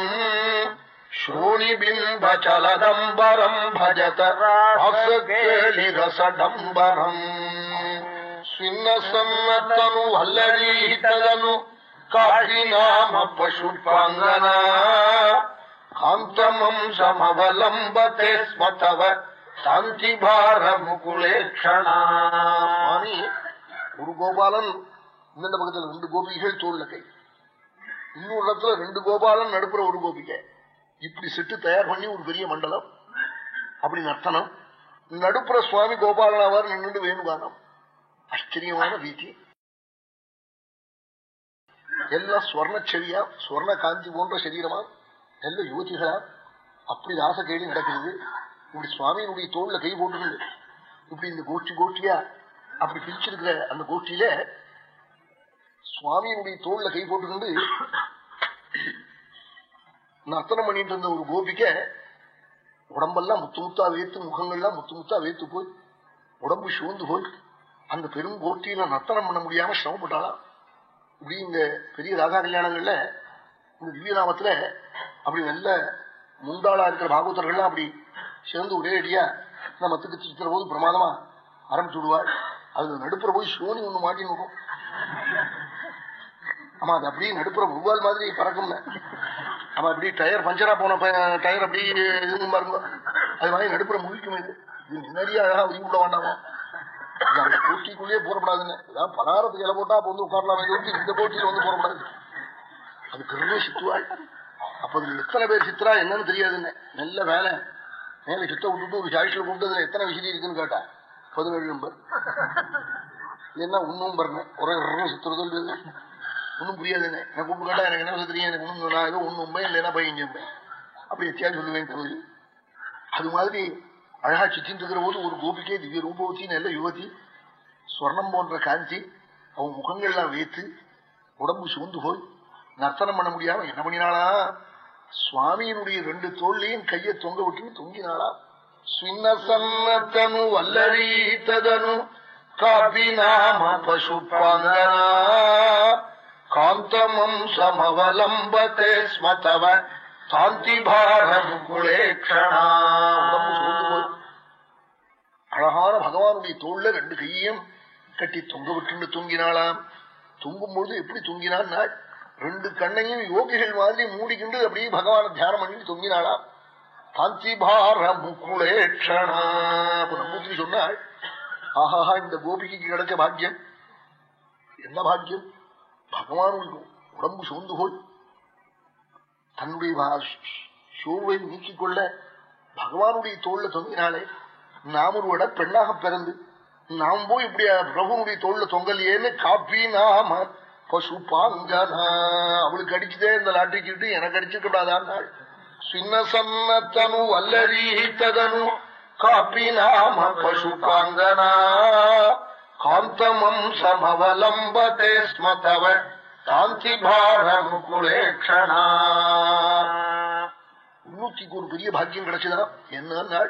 श्रोणिबिम्बचलदम्बरम् भजत रसकेलिरसडम्बरम् स्विन्नसन्नतनु वल्लरीतदनु काशिनाम पशुपाङ्गना அந்தமம் சமவலம்பதே ஸ்மதவ சாந்தி பார முகுலேஷணி குரு கோபாலன் இந்த பக்கத்துல ரெண்டு கோபிகள் தோல்ல கை. இன்னொரு இடத்துல ரெண்டு கோபாலன் நடுப்புற ஒரு கோபிகை. இப்படி செட்டு தயார் பண்ணி ஒரு பெரிய மண்டலம். அப்படி நர்த்தனம் நடுப்புற சுவாமி கோபாலனாவார் நின்று வேணுகானம் ஆச்சரியமான வீதி எல்லாம் சுவர்ண செடியா சுவர்ண காந்தி போன்ற சரீரமா? நல்ல யுவதிகளா? அப்படி ஆசை கேள்வி நடக்கிறது. இப்படி சுவாமியினுடைய தோல்ல கை போட்டுகள் இப்படி இந்த கோஷ்டி கோஷ்டியா அப்படி பிரிச்சிருக்கிற அந்த கோஷ்டியில சுவாமியினுடைய தோல்ல கை போட்டுக்கொண்டு நர்த்தனம் பண்ணிட்டு இருந்த ஒரு கோபிக்க உடம்பெல்லாம் முத்து முத்தா வேத்து முகங்கள்லாம் முத்து முத்தா வேத்து போய் உடம்பு சூழ்ந்து போய் அந்த பெரும் கோட்டியில நர்த்தனம் பண்ண முடியாம சிரமப்பட்டாளாம். இப்படி இந்த பெரிய ராதா கல்யாணங்கள்ல இந்த திவ்யநாமத்துல அப்படி நல்ல முந்தாளா இருக்கிற பாகவதர்கள்லாம் அப்படி சேர்ந்து ஒரே அடியா நம்ம மத்துக்கு சிரிக்கிற போது பிரமாதமா ஆரம்பிச்சு விடுவாள் அது நடுப்புற போய் சோனி ஒண்ணு மாட்டி இருக்கும். ஆமா அது அப்படியே நடுப்புற உருவால் மாதிரி பறக்கும்ல. ஆமா அப்படி டயர் பஞ்சரா போன டயர் அப்படி இது பாருங்க. அது மாதிரி நடுப்புற முழிக்கும் இது. இது முன்னாடியே அழகா உரி விட வேண்டாமா? அந்த போட்டிக்குள்ளேயே போறப்படாதுன்னு ஏதாவது பலாரத்துக்கு இலை போட்டா அப்ப வந்து உட்காரலாம் இந்த போட்டியில வந்து போறப்படாது அது கிருமே சுத்துவாள் அப்ப எத்தனை பேர் சித்ரா என்னன்னு தெரியாதுன்னு. நல்ல வேலை. மேல சுத்த விட்டுட்டு ஒரு சாய்ஸ்ல கூப்பிட்டதுல எத்தனை விசிறி இருக்குன்னு கேட்டா பதினேழு நம்பர் என்ன உண்ணும் பாருங்க ஒரே சித்துறது ஒன்னும் புரியாதுன்னு. என்ன கூப்பிட்டு கேட்டா எனக்கு என்ன தெரியும்? எனக்கு ஒண்ணும் நான் ஏதோ ஒண்ணு உண்மை இல்லைன்னா பையன் அப்படி எத்தியாவது சொல்லுவேன் தமிழ். அது மாதிரி அழகா சித்தின் இருக்கிற போது ஒரு கோபிக்கே திவ்ய ரூபவதி நல்ல யுவதி ஸ்வர்ணம் போன்ற காஞ்சி அவன் முகங்கள்லாம் வைத்து உடம்பு சூழ்ந்து போய் நர்த்தனம் பண்ண முடியாம என்ன பண்ணினாளா? சுவாமியினுடைய ரெண்டு தோல்லையும் கையை தொங்க விட்டு தொங்கினாளா. ஸ்வின்னசன்னத்தனு வல்லரீத்ததனு காபி நாம பசுப்பாங்கனா காந்தமம் சமவலம்பத்தே ஸ்மதவ சாந்தி பாரம் குலேக்ஷணா அழகான பகவானுடைய தோல்ல ரெண்டு கையையும் கட்டி தொங்க விட்டு தூங்கினாளாம். தூங்கும் பொழுது எப்படி தூங்கினான்னா ரெண்டு கண்ணையும் யோகிகள் மாதிரி மூடிக்கிண்டு அப்படியே பகவான தியானம் பண்ணி தொங்கினாளாம் காந்திபார முக்குளேட்சணா நம்பூத்திரி சொன்னாள் ஆஹாஹா இந்த கோபிகைக்கு கிடைச்ச பாக்கியம். என்ன பாக்கியம்? பகவானுடைய உடம்பு சோர்ந்து போய் தன்னுடைய சோர்வை நீக்கிக் கொள்ள பகவானுடைய தோல்ல தொங்கினாலே நாம் ஒரு விட பெண்ணாக பிறந்து நாம் போய் இப்படி பிரபுனுடைய தோல்ல தொங்கலையேன்னு காப்பி நாம பசு பாங்கனா அவளுக்கு அடிச்சுதே இந்த லாட்டிக்கிட்டு எனக்கு அடிச்சுக்க கூடாதான் சின்ன சன்னத்தனு வல்லரீத்ததனு காப்பி நாம பசு பாங்கனா? காந்தமம் சமவலம்பதே ஸ்மதவ காந்தி பாரம் குலேக்ஷணா இன்னூத்திக்கு ஒரு பெரிய பாக்கியம் கிடைச்சதா? என்ன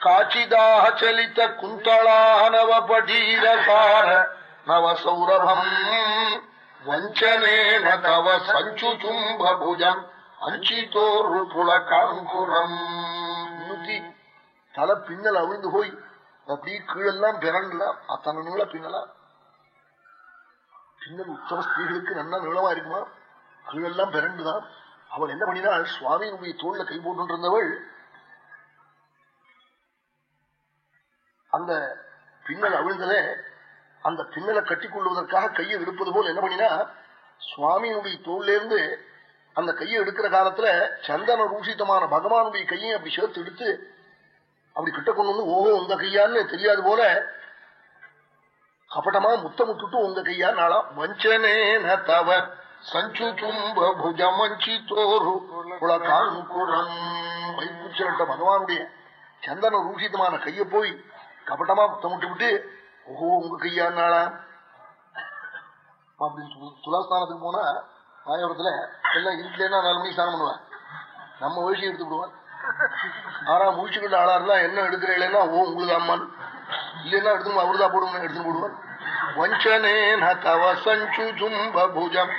காச்சிதாக சலித்த குந்தளானவ படீரசார நவ சௌரபம் வஞ்சனேன தவ சஞ்சு சும்பபுஜம் அஞ்சித்தோரு புலகாங்குரம் இன்னூத்தி தலை பின்னல் அவிழ்ந்து போய் அப்படி கீழெல்லாம் பிறண்டலாம் அத்தனை நீள பின்னலாம் பின்னல் உத்தம ஸ்திரீகளுக்கு நல்லா நீளமா இருக்குமா? கீழெல்லாம் பிறண்டுதான் அவள் என்ன பண்ணினாள்? சுவாமியினுடைய தோல்ல கை போட்டு இருந்தவள் அந்த பின்னல் அவிழ்ந்ததே அந்த பின்னலை கட்டிக் கொள்வதற்காக கையை எடுப்பது போல் என்ன பண்ணினா சுவாமியினுடைய தோல்ல இருந்து அந்த கையை எடுக்கிற காலத்துல சந்தன ரூஷிதமான பகவானுடைய கையை அப்படி சேர்த்து எடுத்து அப்படி கிட்ட கொண்டு வந்து ஓஹோ உங்க கையான்னு தெரியாது போல. கபடமா முத்தம் விட்டுட்டு உங்க கையா? நாளா வஞ்சனே தவ சஞ்சு தும்ப புஜமஞ்சி பகவானுடைய சந்தன ரூஷிதமான கைய போய் கபட்டமா முத்தமிட்டு விட்டு ஓஹோ உங்க கையா நாளா? அப்படின்னு துலாஸ்தானத்துக்கு போனா ஆயிரத்துல எல்லாம் இருட்டுலன்னா நாலு மணிக்கு ஸ்நானம் பண்ணுவேன். நம்ம வயசு எடுத்து விடுவான். ஆனா முடிச்சுக்கிட்ட ஆளா இருந்தா என்ன எடுக்கிறீங்களா ஓ உங்களுக்கு அம்மான் இல்லைன்னா எடுத்து அவருதான் போடுவோம் எடுத்து போடுவான். வஞ்சனேன தவ சஞ்சு தும்ப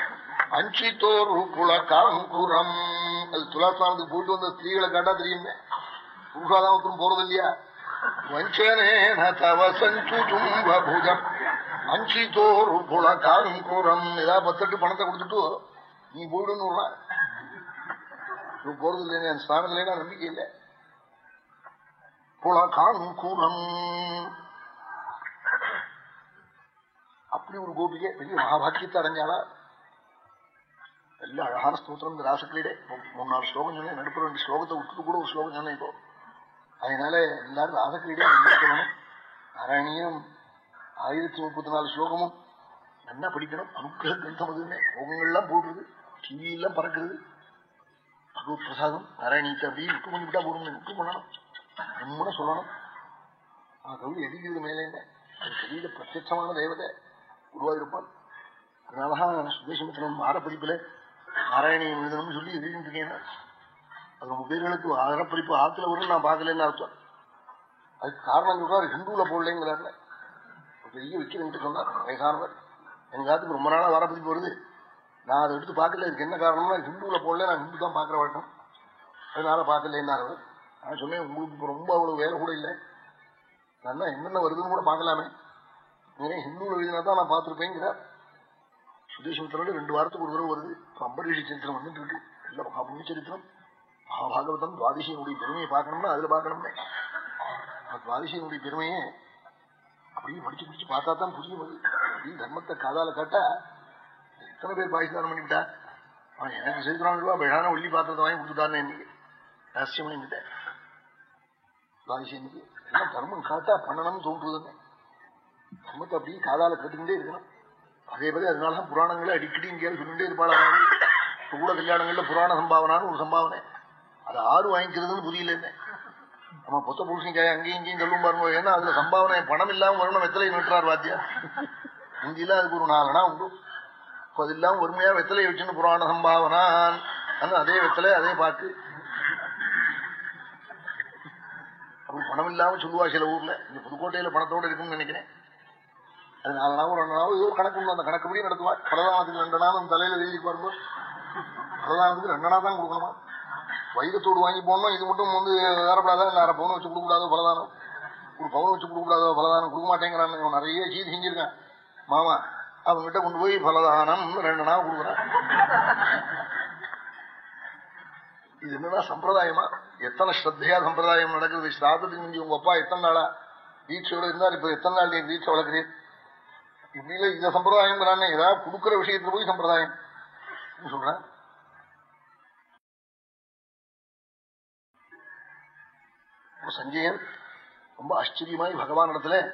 அஞ்சித்தோரு குலகாங்குரம் அது துலாஸ்தானத்துக்கு போயிட்டு வந்த ஸ்திரீகளை கேட்டா தெரியுமே. புருஷாதான் ஒருத்தரும் போறது இல்லையா வஞ்சனேன தவ சஞ்சு தும்ப புஜம் ஏதாவது பத்தெட்டு பணத்தை கொடுத்துட்டு நீ போயிடுன்னு போறது இல்லையா ஸ்தானத்துல நம்பிக்கை இல்லை. புலகாங்குரம். அப்படி ஒரு கோபிகை பெரிய மகாபாக்கியத்தை அடைஞ்சாளா? எல்லாம் அழகான ஸ்தோத்திரம் இந்த ராசக்கிரீடே மூணு நாலு ஸ்லோகம் சொன்னேன் நடுப்புற ரெண்டு ஸ்லோகத்தை விட்டுட்டு கூட ஒரு ஸ்லோகம் சொன்னேன் இப்போ. அதனால எல்லாரும் ராசக்கிரீடே சொல்லணும் நாராயணியம் ஆயிரத்தி முப்பத்தி நாலு ஸ்லோகமும் நல்லா படிக்கணும். அனுகிரக கிரந்தம் அதுன்னு ஸ்லோகங்கள்லாம் போடுறது டிவி எல்லாம் பகவத் பிரசாதம் நாராயணிக்கு அப்படியே விட்டு பண்ணிவிட்டா போடணும் போடுங்க விட்டு பண்ணணும். நம்மள சொல்லணும். ஆ கவி எதிர்க்கிறது மேலே? அது கவியில பிரத்யட்சமான தேவதை உருவாயிருப்பான் அதனாலதான் சுதேசமித்திரன் ஆரப்படிப்புல நாராயணியம் எழுதணும்னு சொல்லி எழுதிட்டு இருக்கேன் அது ரொம்ப பேர்களுக்கு ஆரப்படிப்பு ஆத்துல வரும் நான் பார்க்கலன்னு அர்த்தம். அதுக்கு காரணம் சொல்றாரு ஹிந்துல போடலங்கிறாரு பெரிய வைக்கிறேன் சொன்னார் வயசானவர். எங்க காத்துக்கு ரொம்ப நாளா வாரப்பதிப்பு வருது. நான் அதை எடுத்து பார்க்கல இதுக்கு என்ன காரணம்னா ஹிந்துல போடல நான் ஹிந்து தான் பார்க்குற வழக்கம். அதனால பார்க்கலன்னாரு நான் சொன்னேன் உங்களுக்கு இப்போ ரொம்ப அவ்வளவு வேலை கூட இல்லை. நான் என்னென்ன வருதுன்னு கூட பார்க்கலாமே. ஹிந்துல எழுதினா தான் நான் பார்த்துருப்பேங்கிறார். சுதேசமித்திரோட ரெண்டு வாரத்துக்கு ஒரு தடவை வருது. அம்பரீஷ சரித்திரம் வந்துட்டு இருக்கு. இல்லை மகாபுண்ணிய சரித்திரம். மகாபாகவதம் துவாதிசியனுடைய பெருமையை பார்க்கணும்னா அதுல பார்க்கணும்னே. துவாதிசியனுடைய பெருமையை அப்படியே படிச்சு படிச்சு பார்த்தா தான் புரியும் அது. அப்படி தர்மத்தை காதால காட்டா எத்தனை பேர் பாகிஸ்தானம் பண்ணிவிட்டா? அவன் எனக்கு சரித்திரம் ரூபா ஒல்லி பாத்திரத்தை வாங்கி கொடுத்துட்டான்னு இன்னைக்கு. ரகசியம் பண்ணிவிட்டேன் துவாதிசியனுக்கு எல்லாம் தர்மம் காட்டா பண்ணணும்னு தோன்றுதுன்னு தர்மத்தை அப்படியே காதால கட்டுக்கிட்டே இருக்கணும். அதே பதி அதனாலதான் புராணங்களை அடிக்கடி இங்கேயாவது சொல்லிட்டே இருப்பாளா கூட கல்யாணங்கள்ல புராண சம்பாவனான்னு ஒரு சம்பாவனை. அது ஆறு வாங்கிக்கிறதுன்னு புரியல என்ன? நம்ம பொத்த புருஷங்காய் அங்கேயும் இங்கேயும் சொல்லும் பாருங்க. ஏன்னா அதுல சம்பாவனை பணம் இல்லாம வரணும் வெத்தலை நட்டுறார் வாத்தியா இங்கெல்லாம் அதுக்கு ஒரு நாலனா உண்டு. இப்போ அது இல்லாம ஒருமையா வெத்தலையை வச்சுன்னு புராண சம்பாவனான் அதே வெத்தலை அதே பாட்டு பணம் இல்லாம சொல்லுவா சில ஊர்ல. இந்த புதுக்கோட்டையில பணத்தோட இருக்கும்னு நினைக்கிறேன். அது நாலு நாள் ரெண்டு நாள் ஏதோ கணக்கு உண்டு. அந்த கணக்குப்படி நடத்துவா. பிரதானத்துக்கு ரெண்டு நாள் தலையில எழுதி பாருங்க பிரதானத்துக்கு ரெண்டு நாள் தான் கொடுக்கணுமா? வைரத்தோடு வாங்கி போடணும். இது மட்டும் வந்து வேறப்படாதா இல்லை அரை பவுன் வச்சு கொடுக்கூடாதோ பலதானம் ஒரு பவுன் வச்சு கொடுக்கூடாதோ பலதானம் கொடுக்க மாட்டேங்கிறான் இவன் நிறைய சீதி செஞ்சிருக்கான். மாமா அவன்கிட்ட கொண்டு போய் பலதானம் ரெண்டு நாள் கொடுக்குறான். இது என்னன்னா சம்பிரதாயமா? எத்தனை ஸ்ரத்தையா சம்பிரதாயம் நடக்குது? ஸ்ராதத்துக்கு முந்தி உங்க அப்பா எத்தனை நாளா தீட்சையோட இருந்தார்? இப்ப எத்தனை நாள் நீ தீட்சை வளர்க்குறீர்? இப்படில இந்த சம்பிரதாயம் ஏதாவது கொடுக்குற விஷயத்துல போய் சம்பிரதாயம். சொல்றேன்? சஞ்சயன் ரொம்ப ஆச்சரியமாய் பகவான் இடத்துல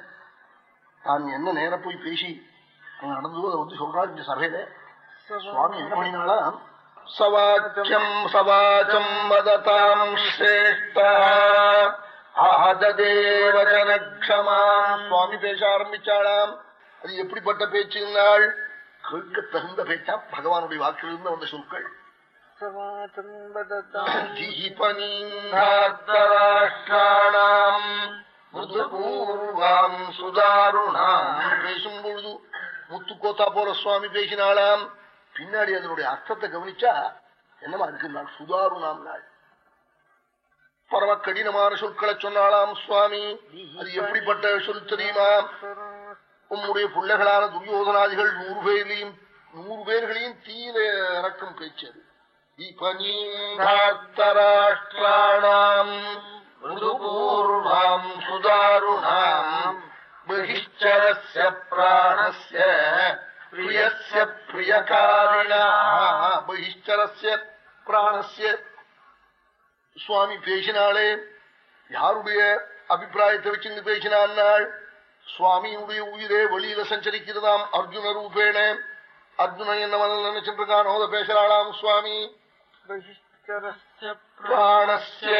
தான் என்ன நேர போய் பேசி அங்க நடந்ததோ அதை வந்து சொல்றாரு இந்த சபையில. சுவாமி என்ன பண்ணினாலா சவாச்சம் சவாச்சம் வததாம் சிரேஷ்டா. ஆததேவச்சனக்ஷமாம் சுவாமி பேச ஆரம்பிச்சாளாம். அது எப்படிப்பட்ட பேச்சு பேச்சுனாள் கேட்க தகுந்த பேச்சா பகவானுடைய வாக்கிலிருந்து வந்த சொற்கள். பேசும் பொழுது முத்துக்கோத்தா போல சுவாமி பேசினாளாம். பின்னாடி அதனுடைய அர்த்தத்தை கவனிச்சா என்னமா இருக்கு நாள் சுதாருணாம் நாள். பரம கடினமான சொற்களை சொன்னாலாம் சுவாமி. அது எப்படிப்பட்ட சொல் தெரியுமா? உம்முடைய பிள்ளைகளான துரியோதனாதிகள் நூறு பேர்லையும் நூறு பேர்களையும் தீர இறக்கும் பேச்சு அது ீபனீராஷ்டிராணாம் ருதுபூர்வாம் சுதாருணாம் பகிஷ்சரஸ்ய பிராணஸ்ய பிரியஸ்ய பிரியகாரிணா பகிஷ்சரஸ்ய பிராணஸ்ய சுவாமி பேசினாலே யாருடைய அபிப்பிராயத்தை வச்சிருந்து பேசினாள் சுவாமியுடைய உயிரே வெளியில சஞ்சரிக்கிறதாம் அர்ஜுன ரூபேண. அர்ஜுனன் என்ன மனதில் நினைச்சிட்டு இருக்கானோ பேசுறாளாம் சுவாமி. பிராணஸ்ய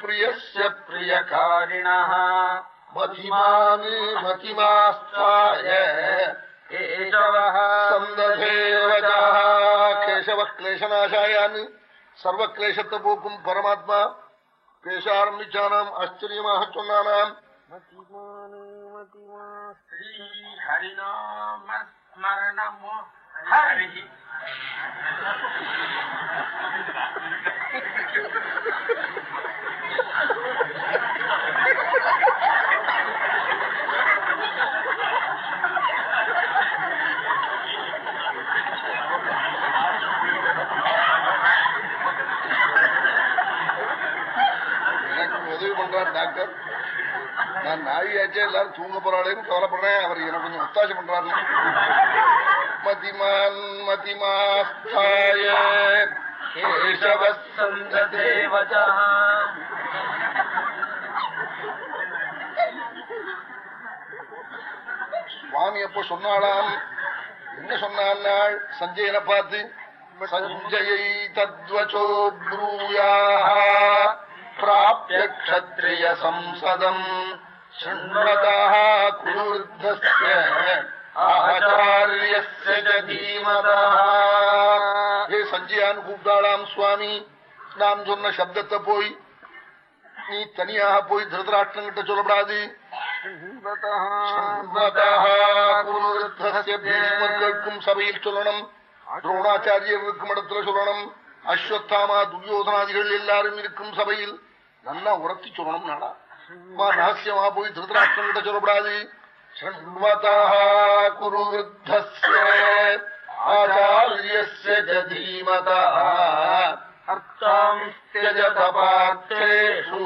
பிரியஸ்ய பிரியகாரிணः மதிமானு மதிமாஸ்தாய கேசவ கிளேசநாசாயான்னு சர்வ கிளேசத்தை போக்கும் பரமாத்மா பேச ஆரம்பிச்சானாம் ஆச்சரியமாக சொன்னானாம் ஹரிநாம ஸ்மரணமோ ஹரி எனக்கு உதவி டாக்டர். நான் நாழியாச்சே எல்லாரும் தூங்க போறாளேன்னு கவலைப்படுறேன். அவர் எனக்கு கொஞ்சம் ஒத்தாசம் பண்றாரு. மதிமான் மதிமாஸ்தாய சுவாமி அப்போ சொன்னாலாம் என்ன சொன்னாள் சஞ்சயனை பார்த்து சஞ்சயை தத்வச்சோ ப்ரூயா பிராபிய க்ஷத்ரிய சம்சதம் சுண்மதா குருர்தஸ்ய ஹே சஞ்சயான் கூப்பிட்டாளாம் சுவாமி நாம் சொன்ன சப்தத்தை போய் நீ தனியாக போய் திருதராஷ்டிரம் கிட்ட சொல்லப்படாது பீஷ்மர்களுக்கும் சபையில் சொல்லணும் துரோணாச்சாரியர் இருக்கும் இடத்துல சொல்லணும் அஸ்வத்தாமா துரியோதனாதிகள் எல்லாரும் இருக்கும் சபையில்। நல்லா உரத்தி சொல்லணும் நாடா ரகசியமா போய் திருதராஷ்டிரம் கிட்ட சொல்லப்படாது குரு விருத்தஸ்ய ஆச்சாரியஸ்ய ஜதீமதா அர்த்தாம்ஸ்யஜத பார்த்தேஷு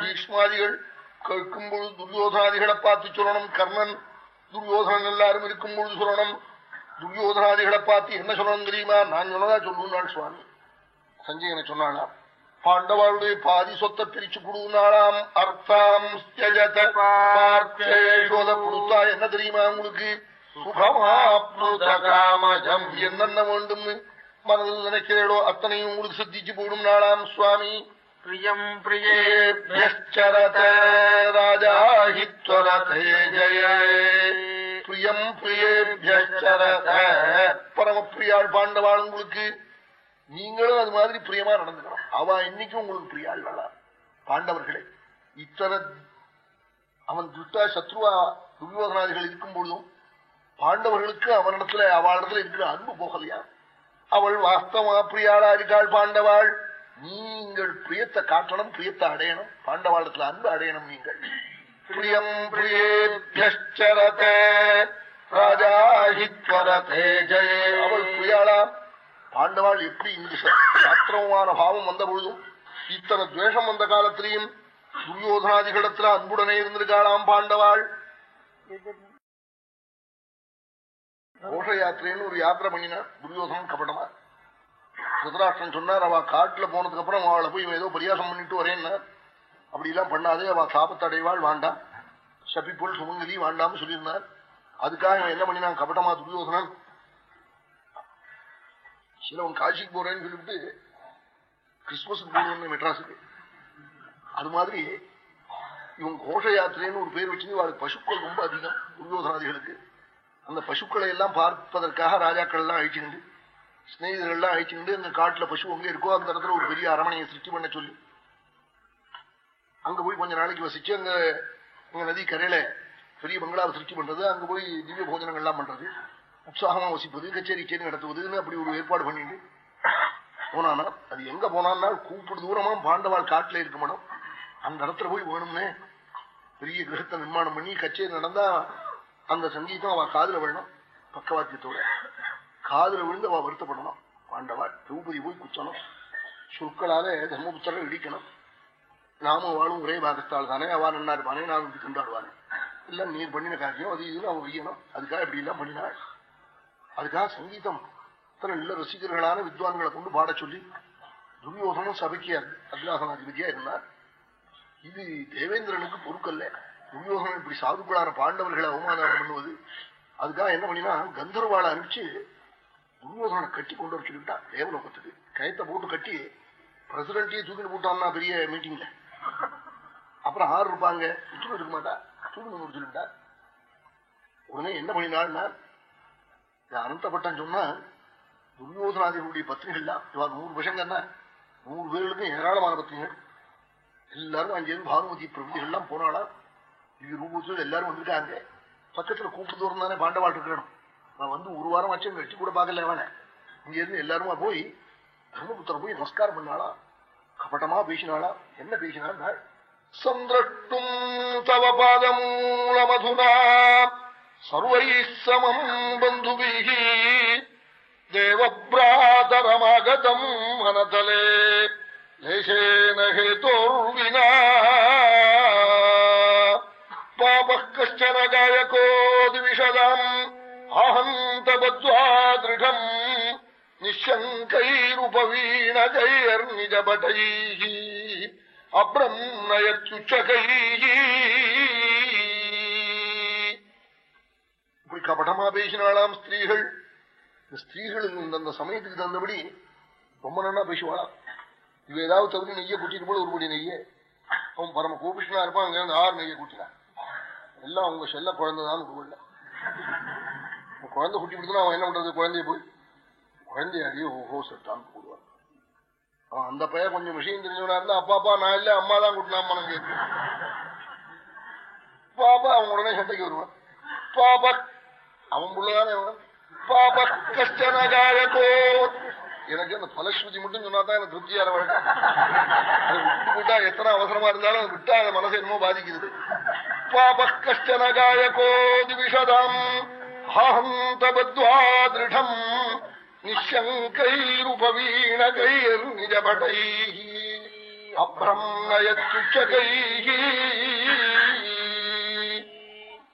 பீஷ்மாதிகள் கேட்கும் பொழுது துரியோதனாதிகளை பார்த்து சொல்லணும் கர்ணன் துரியோதனன் எல்லாரும் இருக்கும் பொழுது சொல்லணும் துரியோதனாதிகளை பார்த்து என்ன சொல்லணும் தெரியுமா நான் சொன்னதா சொல்லுனாள் சுவாமி சஞ்சயனை சொன்னானா பாதி சொத்தை பிரிச்சு கொடுனாலாம் அர்த்தாம் கொடுத்தா என்ன தெரியுமா உங்களுக்கு சுகமாப்ருதகாமஜம் என்னென்ன வேண்டும் மனதில் நினைக்கிறீடோ அத்தனையும் உங்களுக்கு சித்திச்சு போடும் நாளாம் சுவாமி பிரியம் பிரியேபியரத ராஜாஹித்வரதே ஜய பிரியம் பிரியேபியரத பரமப்பிரியாள் பாண்டவாள் உங்களுக்கு நீங்களும் அது மாதிரி பிரியமா நடந்துக்கணும். அவ இன்னைக்கும் உங்களுக்கு பிரியாள் நல்லா பாண்டவர்களே இத்தனை அவன் துஷ்டா சத்ருவா துரியோதனாதிகள் இருக்கும் பொழுதும் பாண்டவர்களுக்கு அவனிடத்துல அவளிடத்துல இருக்கிற அன்பு போகலையா? அவள் வாஸ்தவமா பிரியாளா இருக்காள் பாண்டவாள்? நீங்கள் பிரியத்தை காட்டணும் பிரியத்தை அடையணும். பாண்டவாளத்துல அன்பு அடையணும் நீங்கள். பிரியம் பிரியேபியரதே ராஜா அவள் பிரியாளாம் பாண்டவாள் எப்படி இந்த சாத்திரமான பாவம் வந்த பொழுதும் இத்தனை துவேஷம் வந்த காலத்திலையும் துரியோதனாதிகளிடத்துல அன்புடனே இருந்திருக்காளாம் பாண்டவாள். கோஷ யாத்திரைன்னு ஒரு யாத்திரை பண்ணினா துரியோதனன் கபடமா. சுதராஷ்டன் சொன்னார் அவ காட்டுல போனதுக்கு அப்புறம் அவளை போய் இவன் ஏதோ பரியாசம் பண்ணிட்டு வரேன்னா அப்படி எல்லாம் பண்ணாதே அவ சாபத்தடைவாள் வேண்டாம். சபிப்புள் சுமங்கலி வேண்டாம்னு சொல்லியிருந்தார். அதுக்காக என்ன பண்ணினான்? கபடமா துரியோதனன் சிலவன் காசிக்கு போறேன்னு சொல்லிவிட்டு கிறிஸ்துமஸுக்கு போகணும்னு மெட்ராஸுக்கு. அது மாதிரி இவன் கோஷ யாத்திரைன்னு ஒரு பேர் வச்சு அவளுக்கு பசுக்கள் ரொம்ப அதிகம் துரியோதனாதிகளுக்கு. அந்த பசுக்களை எல்லாம் பார்ப்பதற்காக ராஜாக்கள் எல்லாம் அழிச்சுக்கிண்டு சிநேகிதர்கள் எல்லாம் அழிச்சுக்கிண்டு அந்த காட்டுல பசு அங்கே இருக்கோ அந்த இடத்துல ஒரு பெரிய அரமனையை சிருஷ்டி பண்ண சொல்லி. அங்க போய் கொஞ்ச நாளைக்கு வசிச்சு அங்க அங்க நதி கரையில பெரிய பங்களாவை சிருஷ்டி பண்றது அங்க போய் திவ்ய போஜனங்கள்லாம் பண்றது. உற்சாகமா வசிப்பது கச்சேரி கச்சேரி நடத்துவதுன்னு அப்படி ஒரு ஏற்பாடு பண்ணிட்டு போனானா அது எங்க போனான்னா கூப்பிடு தூரமா பாண்டவாள் காட்டுல இருக்க மேடம். அந்த இடத்துல போய் வேணும்னே. பெரிய கிரகத்தை நிர்மாணம் பண்ணி கச்சேரி நடந்தா அந்த சங்கீதம் அவ காதுல விழணும் பக்கவாத்தியத்தோட. காதுல விழுந்து அவ வருத்தப்படணும். பாண்டவாள் திரௌபதி போய் குச்சணும் சொற்களால தர்மபுத்தரை இடிக்கணும். நாம வாழும் ஒரே பாகஸ்தால் தானே அவா நன்னா இருப்பானே நான் கொண்டாடுவானே எல்லாம் நீர் பண்ணின காரியம் அது இதுன்னு அவன் வையணும். அதுக்காக இப்படி எல்லாம் பண்ணினாள். அதுக்காக சங்கீதம் இத்தனை நல்ல ரசிகர்களான வித்வான்களை கொண்டு பாட சொல்லி துரியோதனும் சபைக்கு அக்ராசனாதிபதியா இருந்தார். இது தேவேந்திரனுக்கு பொறுக்கல்ல. துரியோதனம் இப்படி சாதுக்களான பாண்டவர்களை அவமானம் பண்ணுவது அதுக்காக என்ன பண்ணினா கந்தர்வாளை அனுப்பிச்சு துரியோதனை கட்டி கொண்டு வர தேவலோகத்துக்கு. கயத்தை போட்டு கட்டி பிரசிடண்டையே தூக்கிட்டு போட்டான்னா பெரிய மீட்டிங்ல அப்புறம் ஆறு இருப்பாங்க. விட்டு இருக்க மாட்டா. தூக்கணும் சொல்லிட்டா உடனே என்ன பண்ணினாள்னா அனந்தப்பட்டம் சொன்னா துரியோதனாதிகளுடைய பத்னிகள்லாம் இவா நூறு பசங்கன்னா நூறு பேர்களுக்கும் ஏராளமான பத்னிகள் எல்லாரும் அங்கேருந்து பானுமதி பிரபுதிகள்லாம் போனாளா? இது ரூபத்தில் எல்லாரும் வந்திருக்காங்க. பக்கத்துல கூப்பிட்டு தூரம் தானே பாண்டவாட்டு இருக்கணும். நான் வந்து ஒரு வாரம் ஆச்சு வெட்டி கூட பார்க்கல அவனை. இங்க இருந்து எல்லாருமா போய் தர்மபுத்திரம் போய் நமஸ்காரம் பண்ணாளா? கபட்டமா பேசினாளா? என்ன பேசினாள் சந்திரட்டும் தவ பாதமூலமதுனா சர்வை சமம் பந்துபிகி தேவபிராதரமாகதம் மனதலே லேசேன ஹேதோர்வினா. பாபः கஷ்டன காயகோதி விஷதாம் ஆஹந்த பத்வா திருடம் நிஷங்கைருபவீணகைர்நிஜபட்டைः அப்ரம்னயச்சுச்சகைः இப்படி கபடமா பேசினாளாம் ஸ்திரீகள். இந்த ஸ்திரீகள் அந்த சமயத்துக்கு தந்தபடி ரொம்ப நல்லா பேசுவாளாம். இவ ஏதாவது தகுதி நெய்ய குட்டிட்டு போல ஒரு முடி நெய்ய. அவன் பரம கோபிஷ்ணா இருப்பான் அங்க இருந்து ஆறு நெய்ய குட்டினான். எல்லாம் அவங்க செல்ல குழந்தைதான் உள்ள குழந்தை குட்டி கொடுத்தா அவன் என்ன பண்றது? குழந்தைய போய் குழந்தையாடியே ஓஹோ செட்டான்னு போடுவான். அவன் அந்த பையன் கொஞ்சம் விஷயம் தெரிஞ்சவனா இருந்தா அப்பா அப்பா நான் இல்ல அம்மா தான் கூட்டினான் மனம் கேட்கு பாப்பா அவன் உடனே சண்டைக்கு வருவான். பாபா அவன் புள்ளதானே அவன் பாப எனக்கு அந்த பலஸ்ருதி மட்டும் சொன்னாதான் எனக்கு திருப்தியான வழக்கம் அதை விட்டு விட்டா எத்தனை அவசரமா இருந்தாலும் அதை விட்டா அந்த மனசை என்னமோ பாதிக்கிறது. பாப திருடம் நிஷங்கைருபவீணகைர் நிஜபடை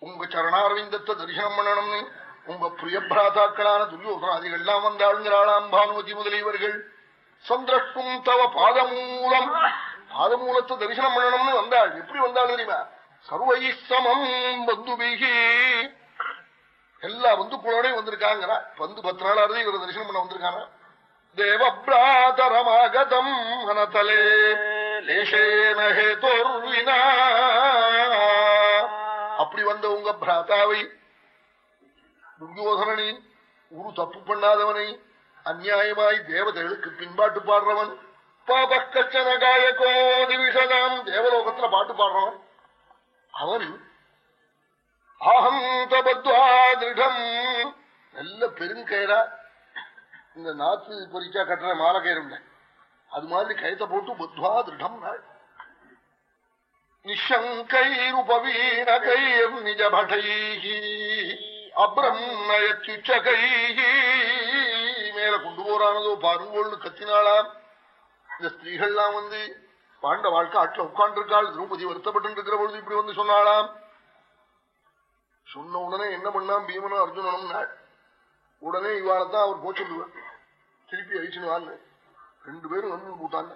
உங்க சரணாரவிந்தத்தை தரிசனம் பண்ணணும்னு உங்க பிரிய பிராதாக்களான துரியோதனாதிகள் வந்தாளுங்கிறாளாம் பானுமதி முதலியவர்கள். சந்திரக்கும் தவ பாதமூலம் பாதமூலத்தை தரிசனம் பண்ணணும்னு வந்தாள். எப்படி வந்தாள் தெரியுமா? சர்வை சமம் பந்துபிகி. எல்லா பந்துக்களோடையும் வந்திருக்காங்கிறா பந்து பத்து நாள் அறுதி இவரை தரிசனம் பண்ண வந்திருக்காங்க. தேவபிராதரமாகதம் மனதலே லேசேன ஹேதோர்வினா வந்த உங்க பிராத்தாவை துரியோதனனை ஒரு தப்பு பண்ணாதவனை அந்நியாயமாய் தேவதைகளுக்கு பின்பாட்டு பாடுறவன் பாபக்கச்சன காயகோ நிவிஷதாம் தேவலோகத்துல பாட்டு பாடுறவன். அவன் ஆஹந்த பத்வா திருடம் நல்ல பெருங்கயிறா இந்த நாத்து பொறிச்சா கட்டுற மாலை கயிறுல அது மாதிரி கயத்தை போட்டு பத்வா திருடம் நாள் நிஷங்கைருபவீனகைர் நிஜபடைஹி அப்ரம்மயச்சுச்சகைஹி மேல கொண்டு போறானதோ பாருங்கோள்னு கத்தினாளாம். இந்த ஸ்திரீகள்லாம் வந்து பாண்ட வாழ்க்கை ஆட்டில் உட்கார்ந்துருக்காள் திரௌபதி வருத்தப்பட்டு இருக்கிற பொழுது இப்படி வந்து சொன்னாளாம். சொன்ன உடனே என்ன பண்ணாம் பீமனும் அர்ஜுனனும் உடனே இவாளத்தான் அவர் போச்சுடுவார் திருப்பி அழிச்சுடுவான்னு ரெண்டு பேரும் வந்து போட்டாங்க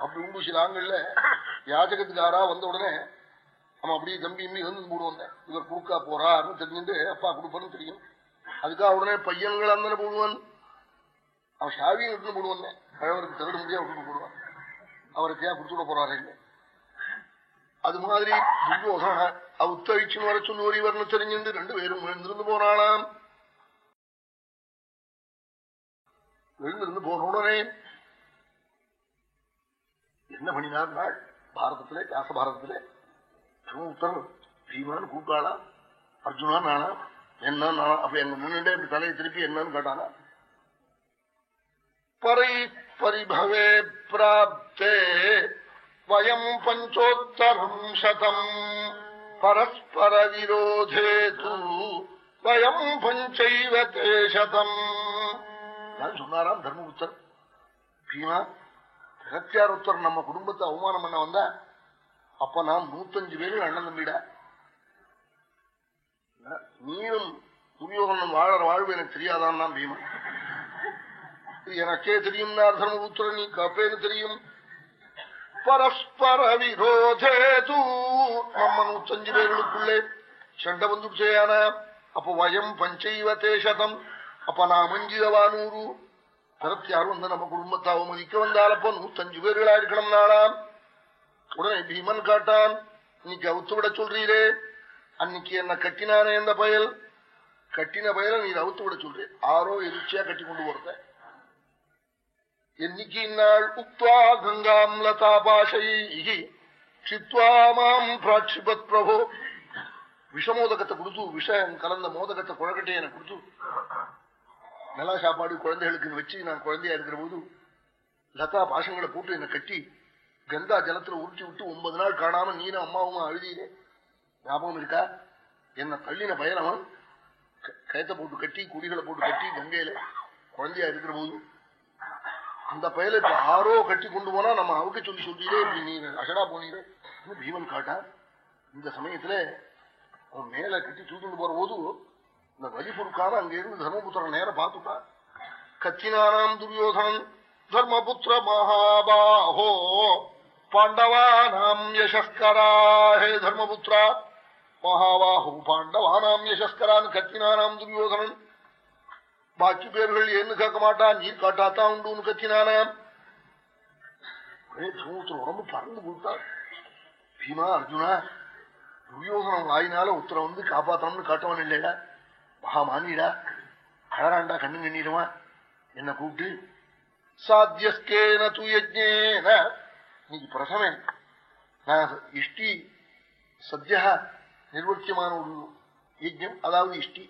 அப்படி உண்டு சில ஆண்கள்ல யாச்சகத்துக்காரா வந்த உடனே அவன் அப்படியே தம்பி இன்னி வந்து போடுவாங்க. இவர் குறுக்கா போறாருன்னு தெரிஞ்சுட்டு அப்பா கொடுப்பாருன்னு தெரியும். அதுக்காக உடனே பையன்கள் அந்த போடுவான். அவன் ஷாவியும் எடுத்து போடுவான் கழவருக்கு திருட முடியாது விட்டு போடுவான் அவருக்கு ஏன் கொடுத்து விட போறாரு அது மாதிரி துர்யோசன அவுத்தழிச்சுன்னு வர சொல்லுவார் இவர்னு தெரிஞ்சுட்டு ரெண்டு பேரும் எழுந்திருந்து போனாளாம் எழுந்திருந்து போன உடனே என்ன பண்ணினார் நாள் பாரதத்திலே வியாச பாரதத்திலே தர்மபுத்தர் பீமான் கூப்பிட்டாளா அர்ஜுனா நானா என்ன நானா அப்படி எங்க நின்றுட்டே இப்படி தலையை திருப்பி என்னன்னு கேட்டானா பரை பரிபவே பிராப்தே வயம் பஞ்சோத்தரம் சதம் பரஸ்பர விரோதே தூ வயம் பஞ்சைவ தே சதம். சொன்னாராம் தர்மபுத்தர் பீமான் பிரகத்தியார் ஒருத்தர் நம்ம குடும்பத்தை அவமானம் பண்ண வந்தா அப்ப நாம் நூத்தஞ்சு பேரும் அண்ணன் தம்பிடா. நீரும் துரியோகனும் வாழற வாழ்வு எனக்கு தெரியாதான் தான் எனக்கே தெரியும் தர்மபுத்திர நீ காப்பேன்னு தெரியும். பரஸ்பர விரோதேது நம்ம நூத்தஞ்சு பேர்களுக்குள்ளே சண்டை வந்து செய்யான அப்ப வயம் பஞ்சைவ தேசதம். அப்ப நாம் அஞ்சிதவா நூறு தரத்தியார் வந்து நம்ம குடும்பத்தை அவமதிக்க வந்தாலப்போ நூத்தஞ்சு பேர்களா இருக்கணும் நாளாம் உடனே பீமன் காட்டான் இன்னைக்கு அவுத்து விட சொல்றீரே அன்னைக்கு என்ன கட்டினானே இந்த பயல் கட்டின பயல நீர் அவுத்து விட சொல்றேன் ஆரோ எரிச்சியா கட்டி கொண்டு போறத என்னைக்கு இந்நாள் உக்வா கங்காம் லதாபாஷை சித்வா மாம் பிராட்சிபத் பிரபோ விஷமோதகத்தை கொடுத்து விஷம் கலந்த மோதகத்தை குழக்கட்டையை எனக்கு கொடுத்து நல்லா சாப்பாடு குழந்தைகளுக்கு வச்சு நான் குழந்தையா இருக்கிற போது லதா பாசங்களை போட்டு என்னை கட்டி கங்கா ஜலத்துல உருட்டி விட்டு ஒன்பது நாள் காணாம நீனும் அம்மாவும் அழுதியிலே ஞாபகம் இருக்கா? என்ன தள்ளின பயணவன் கயத்தை போட்டு கட்டி குடிகளை போட்டு கட்டி கங்கையில குழந்தையா இருக்கிற போது அந்த பயலை இப்ப ஆரோ கட்டி கொண்டு போனா நம்ம அவுக்க சொல்லி சொல்றீரே இப்படி நீ அசடா போனீங்க பீமன் காட்டா? இந்த சமயத்துல அவன் மேல கட்டி தூக்கிட்டு போற போது இந்த வழி பொறுக்காம அங்கிருந்து தர்மபுத்திரன் நேரம் பார்த்துட்டா கச்சினானாம் துரியோதனன் தர்மபுத்திர மகாபாஹோ பாண்டவானாம் யசஸ்கரா ஹே தர்மபுத்திரா மகாபாஹோ பாண்டவானாம் யசஸ்கரான் கத்தினானாம் துரியோதனன். பாக்கி பேர்கள் ஏன்னு கேட்க மாட்டான் நீர் காட்டாத்தான் உண்டுன்னு கத்தினானாம் தர்மபுத்திர உடம்பு பறந்து போட்டான் பீமா அர்ஜுனா துரியோதனம் வாயினால உத்தரம் வந்து காப்பாத்தணும்னு காட்டவன் இல்லையா? மகாமானியடா அழறாண்டா கண்ணு கண்ணீருமா என்ன கூப்பிட்டு சாத்தியஸ்கேன தூயஜேன இன்னைக்கு பிரசமே நான் இஷ்டி சத்யா நிர்வர்த்தியமான ஒரு யஜ்யம் அதாவது இஷ்டி.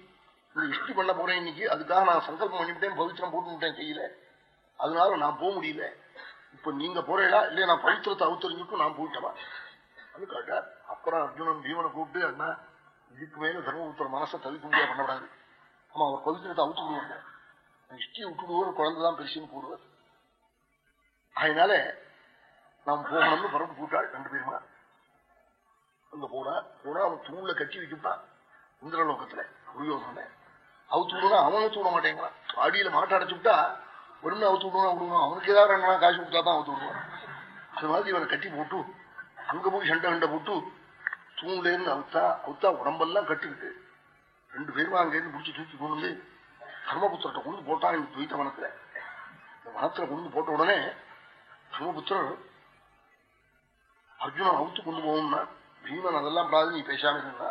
இந்த இஷ்டி பண்ண போறேன் இன்னைக்கு அதுக்காக நான் சங்கல்பம் பண்ணிவிட்டேன் பவித்திரம் போட்டுவிட்டேன் கையில. அதனால நான் போக முடியல. இப்ப நீங்க போறீங்களா? இல்லையா நான் பவித்திரத்தை அவுத்தறிஞ்சுட்டு நான் போயிட்டவா அது அப்புறம் அர்ஜுனன் பீமனை கூப்பிட்டு அண்ணா இதுக்கு மேல தர்மபுத்தர் மனசை தவிக்க முடியாது பண்ணக்கூடாது. ஆமா அவர் பவித்திரத்தை அவுத்து விடுவாங்க. இஷ்டி விட்டுடுவோம் குழந்தைதான் பெருசுன்னு போடுவார். அதனால நாம் போகணும்னு பரப்பு கூட்டாள் ரெண்டு பேருமா. அங்க போனா போனா அவன் தூண்ல கட்டி வைக்கிட்டான் இந்திரலோகத்துல துரியோசன அவுத்து விடுனா அவனும் தூட மாட்டேங்கிறான். பாடியில மாட்டை அடைச்சு விட்டா அவுத்து விடுவா விடுவான் அவனுக்கு ஏதாவது ரெண்டு காசு கொடுத்தா தான் அவுத்து விடுவான் அது மாதிரி இவனை கட்டி போட்டு அங்க போய் சண்டை கண்டை போட்டு தூண்லேருந்து அவுத்தா அவுத்தா உடம்பெல்லாம் கட்டுக்கிட்டு. ரெண்டு பேரும் அங்கேருந்து பிடிச்சி தூக்கி கொண்டு வந்து தர்மபுத்திரத்தை கொண்டு போட்டான் இந்த துவைத்த வனத்துல. இந்த வனத்துல கொண்டு போட்ட உடனே தர்மபுத்திரர் அர்ஜுனன் அவுத்து கொண்டு போகும்னா பீமன் அதெல்லாம் பிராது நீ பேசாம இருந்தா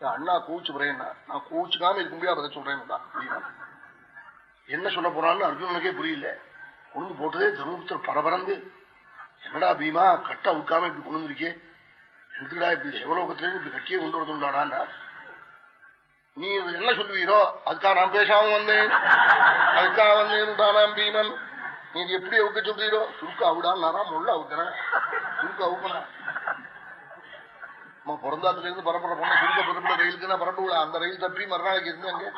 அண்ணா கோவிச்சு போறேன்னா நான் கோவிச்சுக்காம இருக்க முடியாது அதை சொல்றேன் பீமன். என்ன சொல்ல போறான்னு அர்ஜுனனுக்கே புரியல. கொண்டு போட்டதே தர்மபுத்திரர் பரபரந்து என்னடா பீமா கட்ட அவுக்காம இப்படி கொண்டு இருக்கே எதுக்குடா இப்படி சிவலோகத்திலே இப்படி கட்டியே கொண்டு வரதுண்டாடா நீ என்ன சொல்லுவீரோ அதுக்காக நான் பேசாம வந்தேன். அதுக்காக வந்தேன் பீமன் நீ இது எப்படி அவுக்க சொல்றீரோ? சுருக்க அவுடான்னாரா முள்ள அவுக்கிறேன் சுருக்க அவுக்கணும் நம்ம பிறந்தாத்துல இருந்து பரப்புற பொண்ணு சுருக்க பிறப்புற ரயிலுக்கு நான் பரப்பு அந்த ரயில் தப்பி மறுநாளைக்கு இருந்து அங்கே.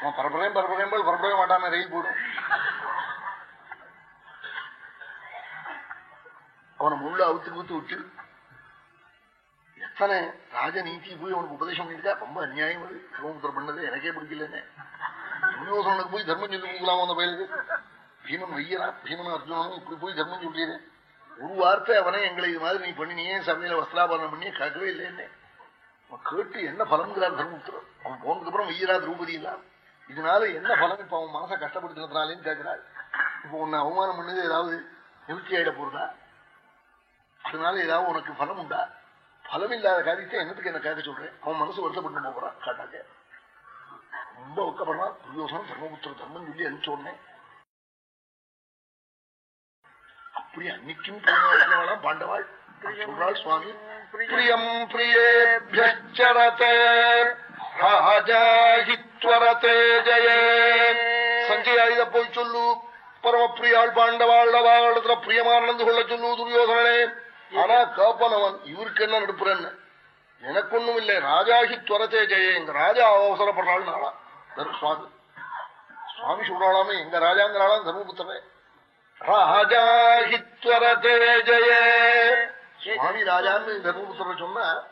அவன் பரப்புறேன் பரப்புறேன் போல் பரப்பவே மாட்டான ரயில் போடும். அவனை முள்ள அவுத்து குத்து விட்டு எத்தனை ராஜநீதி போய் அவனுக்கு உபதேசம் பண்ணிருக்கா ரொம்ப அநியாயம் அது. சிவமுத்திரம் பண்ணது எனக்கே பிடிக்கலன்னு. துரியோசனுக்கு போய் தர்மம் சொல்லி கொடுக்கலாம் அந்த பயிலுக்கு. பீமன் வெய்யலாம் பீமன் அர்ஜுனனும் இப்படி போய் தர்மம் சொல்லிடுறேன் ஒரு வார்த்தை அவனே எங்களை இது மாதிரி நீ பண்ணினியே சமையல வஸ்திராபரணம் பண்ணி கேட்கவே இல்லைன்னு. அவன் கேட்டு என்ன பலன்கிறார் தர்மபுத்திரம் அவன் போனதுக்கு அப்புறம் வையரா திரௌபதி இல்லாம இதனால என்ன பலன்? இப்ப அவன் மனசை கஷ்டப்படுத்தினதுனாலேன்னு கேட்கிறாள். இப்போ உன்னை அவமானம் பண்ணது ஏதாவது நிவர்த்தி ஆயிட போறதா? அதனால ஏதாவது உனக்கு பலம் உண்டா? பலம் இல்லாத காரியத்தை என்னத்துக்கு என்ன கேட்க சொல்றேன்? அவன் மனசு வருத்தப்பட்டு போறான்? காட்டாக்க ரொம்ப ஒக்கப்படுறான் துரியோசனம் தர்மபுத்திர தர்மம் சொல்லி அனுப்பிச்ச உடனே அப்படி அன்னைக்கும் போனாலாம் பாண்டவாள் சொல்றாள் சுவாமி பிரியம் பிரியேபியரதே ராஜாஹித்வரதே ஜெய. சஞ்சயா இத போய் சொல்லு. பரமப்பிரியாள் பாண்டவாள் அவளிடத்துல பிரியமா நடந்து கொள்ள சொல்லு துரியோசனே ஆனா காப்பனவன் இவருக்கு என்ன நடுப்புறன்னு? எனக்கு ஒண்ணும் இல்லை ராஜாஹி துவரத்தே ஜெய. எங்க ராஜா அவசரப்படுறாள் நாளா. சுவாமி. சுவாமி சொல்றாளாமே எங்க ராஜாங்கிறாளாம் தர்மபுத்திரே ராஜாஹி துவரத்தே ஜெய. சுவாமி ராஜான்னு தர்மபுத்திர சொன்னா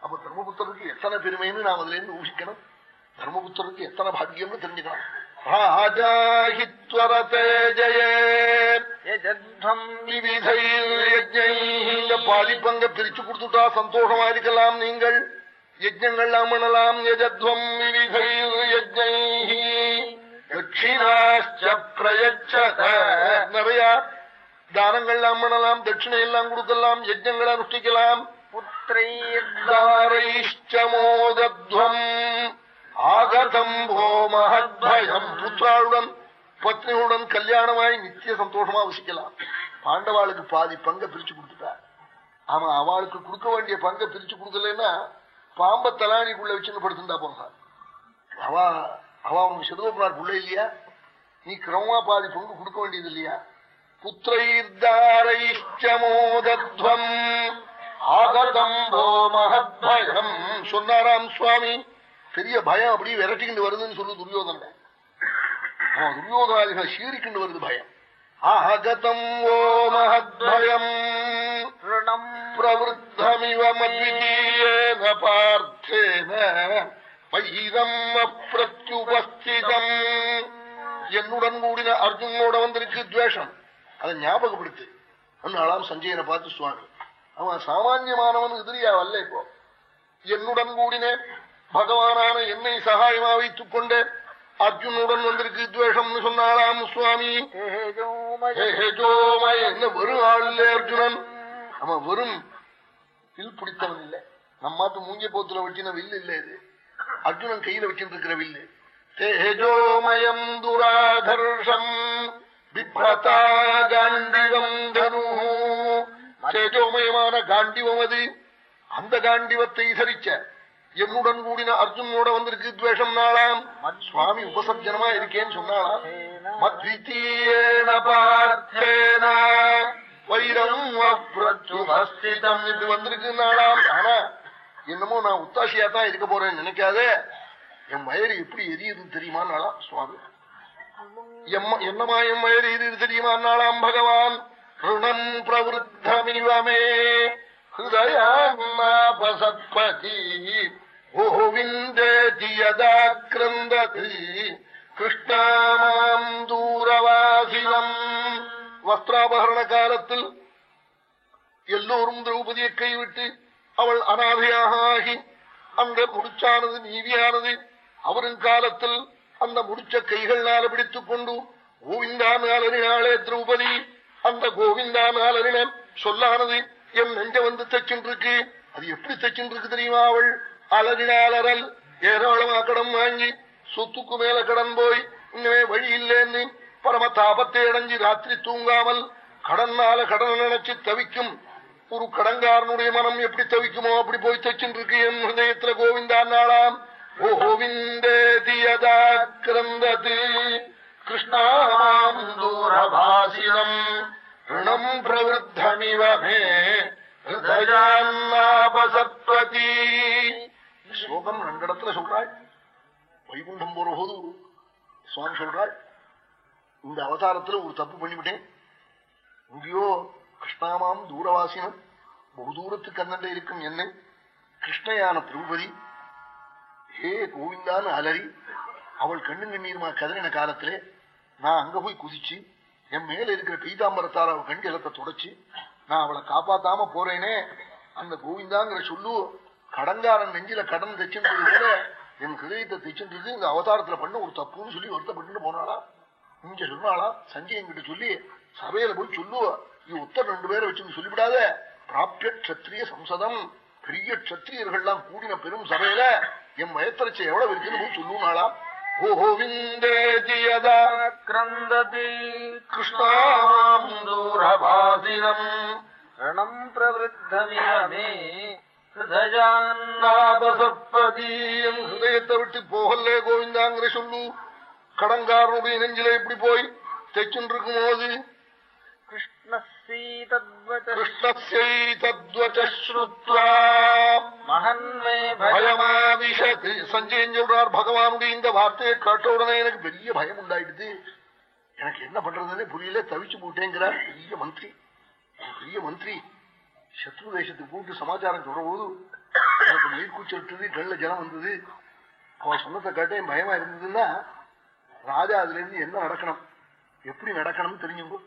அப்ப தர்மபுத்திரருக்கு எத்தனை பெருமைன்னு நாம் அதுல இருந்து ஊசிக்கணும் தர்மபுத்திரருக்கு எத்தனை பாக்கியம்னு தெரிஞ்சுக்கலாம். ராஜாஹி துவரத்தே ஜெய இந்த பாதிப்பங்க பிரிச்சு கொடுத்துட்டா சந்தோஷமா இருக்கலாம் நீங்கள். யஜ்ஞங்கள்லாம் பண்ணலாம். யஜத்வம் விவிதை நிறைய தானங்கள்லாம் பண்ணலாம். தட்சிணை எல்லாம் கொடுக்கலாம். யஜ்ஞங்களை அனுஷ்டிக்கலாம். புத்திரைஷ்டமோதத்வம் ஆகதம் போ மகத்பயம். புத்திராளுடன் பத்னியுடன் கல்யாணமாய் நித்திய சந்தோஷமா வசிக்கலாம். பாண்டவாளுக்கு பாதி பங்க பிரிச்சு கொடுத்துட்டா ஆமா அவளுக்கு கொடுக்க வேண்டிய பங்க பிரிச்சு கொடுக்கலன்னா பாம்ப தலானிக்குள்ள வச்சுன்னு படுத்துட்டா போனார் அவ அவ அவங்க சிறுவப்பனார் புள்ள இல்லையா? நீ கிரமமா பாதி பங்கு கொடுக்க வேண்டியது இல்லையா? புத்திரைர்தாரைஷ்டமோதத்வம். ஆகதம் போ மகத்பயம். சொன்னாராம் சுவாமி. பெரிய பயம் அப்படியே விரட்டிக்கிட்டு வருதுன்னு சொல்லு துரியோதன அவன் துரியோதனாதிகளை சீறிக்கிண்டு வருது பயம். ஆகதம் ஓ மகத்பயம் பிரவருத்தமிவ மத்விதீயேன பார்த்தேன. வைரம் அப்பிரத்யுபஸ்திதம் என்னுடன் கூடின அர்ஜுனோட வந்திருக்கு துவேஷம். அதை ஞாபகப்படுத்து. அன்னாலாம் சஞ்சயனை பார்த்து சுவாமி அவன் சாமான்யமானவன் எதிரியாவல்ல இப்போ. என்னுடன் கூடின பகவானான என்னை சகாயமா வைத்துக் கொண்டு அர்ஜுனுடன் வந்திருக்கு. துவேஷம்னு சொன்னாராம் சுவாமி. என்ன வெறும் ஆள் இல்லை அர்ஜுனன். நம்ம வெறும் வில் பிடித்தவன் இல்லை. நம்மாத்து மூங்கிய போத்துல வச்சின வில் இல்ல இது. அர்ஜுனன் கையில வச்சுட்டு இருக்கிற வில்லு தேஜோமயம் துராதர்ஷம் காண்டிவம் தனு. தேஜோமயமான காண்டிவம் அது. அந்த காண்டிவத்தை சரிச்ச என்னுடன் கூடின அர்ஜுனோட வந்திருக்கு துவேஷம் நாளாம். சுவாமி உபசர்ஜனமா இருக்கேன்னு சொன்னாலாம் வைரம் அப்ரச்சுபஸ்திதம் இது வந்திருக்கு நாளாம். ஆனா என்னமோ நான் உத்தாசியா தான் இருக்க போறேன்னு நினைக்காதே. என் வயறு எப்படி எரியுது தெரியுமா நாளாம் சுவாமி? என்னமா என் வயறு எரியுது தெரியுமா நாளாம் பகவான்? ருணம் பிரவருத்தமிவமே. ஹிருதயாபசத்பதி கோவிந்தேதி யதா கிரந்ததி கிருஷ்ணாமாம் தூரவாசினம் வஸ்திராபகரண காலத்தில் எல்லோரும் திரௌபதியை கைவிட்டு அவள் அனாதையாக ஆகி அந்த முடிச்சானது நீதியானது அவரின் காலத்தில் அந்த முடிச்ச கைகளால் பிடித்துக் கொண்டு கோவிந்தா நாளறினாளே திரௌபதி அந்த கோவிந்தா நாளறின சொல்லானது என் நெஞ்ச வந்து தச்சின்றிருக்கு அது எப்படி தச்சின்றிருக்கு தெரியுமா அவள் அலறினாலரல் ஏராளமா கடன் வாங்கி சொத்துக்கு மேல கடன் போய் இன்னுமே வழி இல்லைன்னு பரம தாபத்தை அடைஞ்சு ராத்திரி தூங்காமல் கடனால கடன் நினைச்சு தவிக்கும் ஒரு கடங்காரனுடைய மனம் எப்படி தவிக்குமோ அப்படி போய் தச்சுருக்கு என் ஹிருதயத்துல கோவிந்தா நாளாம் கோவிந்தேதியதா கிரந்தது கிருஷ்ணாமாம் தூரபாசினம் ரிணம் பிரவருத்தமிவ மே ஹிருதயான்னாபசத்வதி ஸ்லோகம் ரெண்டு இடத்துல சொல்றாள். வைகுண்டம் போற போது சுவாமி சொல்றாள் இந்த அவதாரத்துல ஒரு தப்பு பண்ணிவிட்டேன். இங்கேயோ கிருஷ்ணாமாம் தூரவாசினம் பகு தூரத்துக்கு அண்ணன் இருக்கும் என்ன. கிருஷ்ணயான திருபதி ஹே கோவிந்தான்னு அலறி அவள் கண்ணு கண்ணீர்மா கதறின காலத்திலே நான் அங்க போய் குதிச்சு என் மேல இருக்கிற பீதாம்பரத்தார் அவள் கண் ஜலத்தை தொடச்சு நான் அவளை காப்பாத்தாம போறேனே அந்த கோவிந்தாங்கிற சொல்லு கடங்காரன் நெஞ்சில கடன் தைச்சுன்றது போல என் ஹிருதயத்தை தைச்சுன்றது இந்த அவதாரத்துல பண்ண ஒரு தப்புன்னு சொல்லி வருத்தப்பட்டு போனாளா? இங்க சொன்னாளா? சஞ்சய் கிட்ட சொல்லி சபையில போய் சொல்லுவா. இது உத்தர் ரெண்டு பேரை வச்சு சொல்லிவிடாத. பிராபிய கத்திரிய சம்சதம். பெரிய கத்திரியர்கள்லாம் கூடின பெரும் சபையில என் மயத்தரட்சி எவ்வளவு இருக்குன்னு போய் சொல்லுனாளா? கோவிந்தேஜியதா கிரந்ததி கிருஷ்ணாமாம் தூரபாசினம் ரணம் பிரவருத்தமிவ மே நாபசப்பதி என் ஹிருதயத்தை விட்டு போகலே கோவிந்தாங்கிற சொல்லு. கடங்காரனுடைய நெஞ்சில இப்படி போய் தைச்சுருக்கும் போது கிருஷ்ணஸ்ருத்வா மகன்மே பயமாவிஷத்து சஞ்சயன் சொல்றார் பகவானுடைய இந்த வார்த்தையை கேட்ட உடனே எனக்கு பெரிய பயம் உண்டாயிடுது. எனக்கு என்ன பண்றதுன்னு புரியல. தவிச்சு போட்டேங்கிறார். பெரிய மந்திரி. பெரிய மந்திரி. சத்ரு தேசத்துக்கு கூப்பிட்டு சமாச்சாரம் சொல்ற போது எனக்கு மயிர்கூச்சல் விட்டது கண்ணில் ஜலம் வந்தது. அவன் சொன்னதை கேட்டேன் பயமா இருந்ததுன்னா ராஜா அதுல இருந்து என்ன நடக்கணும்? எப்படி நடக்கணும் தெரிஞ்சுங்கோ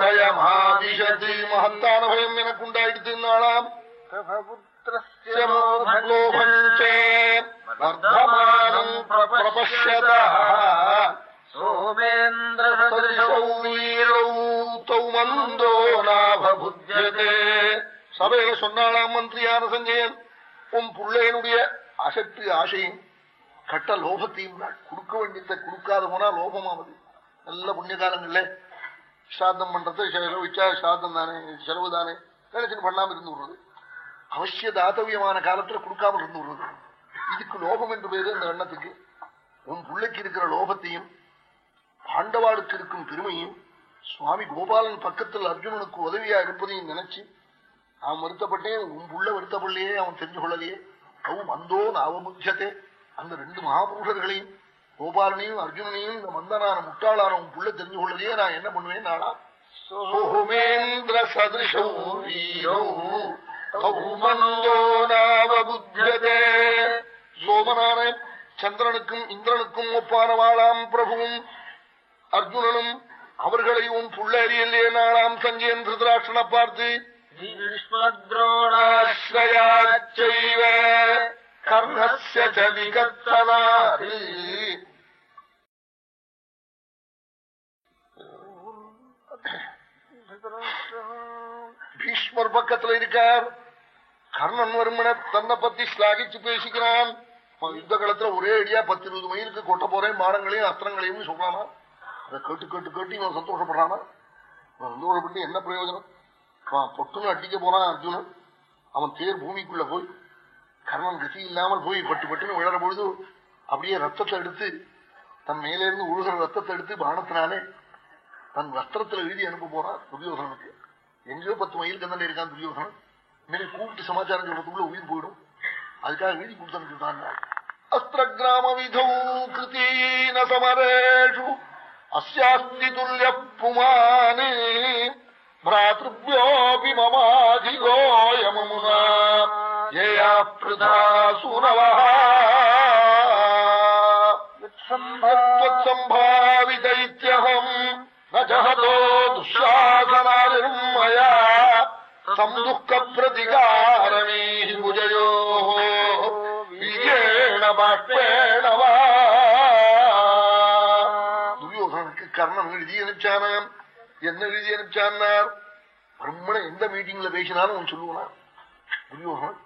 பயமாதிஷது மகத்தான பயம் எனக்கு உண்டாயிடுது நாளாம் வர்த்தமானம் பிரபஷ்யதா சோமேந்திர மந்தோ நாபபுத்தியதே சபையில சொன்னாளாம் மந்திரியான சஞ்சயன். உன் புள்ளையனுடைய அசட்டு ஆசையும் கட்ட லோபத்தையும் நான் கொடுக்க வேண்டியத கொடுக்காத போனா லோபமாவது. நல்ல புண்ணிய காலங்கள்ல சாதம் பண்றது செலவிச்சா சாதம் தானே செலவு தானே. நினைச்சுன்னு பண்ணாம இருந்து விடுறது. அவசிய தாத்தவியமான காலத்துல கொடுக்காமல் இருந்து விடுறது. இதுக்கு லோபம் என்று பேரு அந்த எண்ணத்துக்கு உன் பிள்ளைக்கு இருக்கிற லோபத்தையும் பாண்டவாளுக்கு இருக்கும் பெருமையும் சுவாமி கோபாலன் பக்கத்தில் அர்ஜுனனுக்கு உதவியா இருப்பதையும் நினைச்சு அவன் வருத்தப்பட்டேன் உன் புள்ள வருத்தப்படலையே அவன் தெரிஞ்சு கொள்ளலையே அவன் மந்தோ நாவமுத்தியத்தே அந்த ரெண்டு மகாபுருஷர்களையும் கோபாலனையும் அர்ஜுனனையும் இந்த மந்தனான முட்டாளான உன் புள்ள தெரிஞ்சு கொள்ளலையே நான் என்ன பண்ணுவேன் நாளா சோமேந்திர சதிருஷோ வீரோ கௌமந்தோ நாவபுத்தியதே சோமனான சந்திரனுக்கும் இந்திரனுக்கும் ஒப்பானவாளாம் பிரபுவும் அர்ஜுனனும் அவர்களை உன் புள்ள அறியலையே நாளாம் சஞ்சயன் திருதராட்சனை பார்த்து ஆசிரயாச்சைவ கர்ணஸ்ய ச விகத்தனாதி பீஷ்மர் பக்கத்துல இருக்கார். கர்ணன் வருமன தன்னை பத்தி ஸ்லாகிச்சு பேசிக்கிறான். அவன் யுத்த காலத்துல ஒரே அடியா பத்து இருபது மயிலுக்கு கொட்ட போறேன் மாடங்களையும் அஸ்திரங்களையும் சொல்றானா? அதை கேட்டு கேட்டு கேட்டு இவன் சந்தோஷப்படுறானா? சந்தோஷப்பட்டு என்ன பிரயோஜனம்? அவன் பொட்டுன்னு அடிக்க போறான் அர்ஜுனன். அவன் தேர் பூமிக்குள்ள போய் கர்ணன் கசி இல்லாமல் போய் பட்டு பட்டுன்னு விழற பொழுது அப்படியே ரத்தத்தை எடுத்து தன் மேலேருந்து உழுகிற ரத்தத்தை எடுத்து பானத்தினாலே தன் வஸ்திரத்துல எழுதி அனுப்ப போறான் துரியோசனனுக்கு எங்கேயோ பத்து மயிலுக்கு தானே இருக்கான் துரியோசனன் இனிமே கூப்பிட்டு சமாச்சாரம் சொல்றதுக்குள்ள உயிர் போயிடும் அதுக்காக எழுதி கொடுத்து அனுப்பிச்சுட்டான் அஸ்திர கிராம விதௌ கிருத்தீன சமரேஷு அஸ்யாஸ்தி துல்லிய புமானே भ्रातृभ्योऽपि ममाधिगोऽयममुना येया पृथा सुरवः त्वत्सम्भावितैत्यहम् न जहतो दुःशासनानिर्मया തമ്പുക്ക പ്രതികാരമീ ഭുജയോ വിജേണ ബാഷ്പേണവാ ദുര്യോധനക്ക് കർണൻ എഴുതി അനുപ്പിച്ചാനാം എന്ന് എഴുതി അനുപ്പിച്ചാനാർ ബ്രഹ്മണ എந்த மீட்டிங்ல பேசினாலும் அவன் சொல்லுவான். துரியோகன்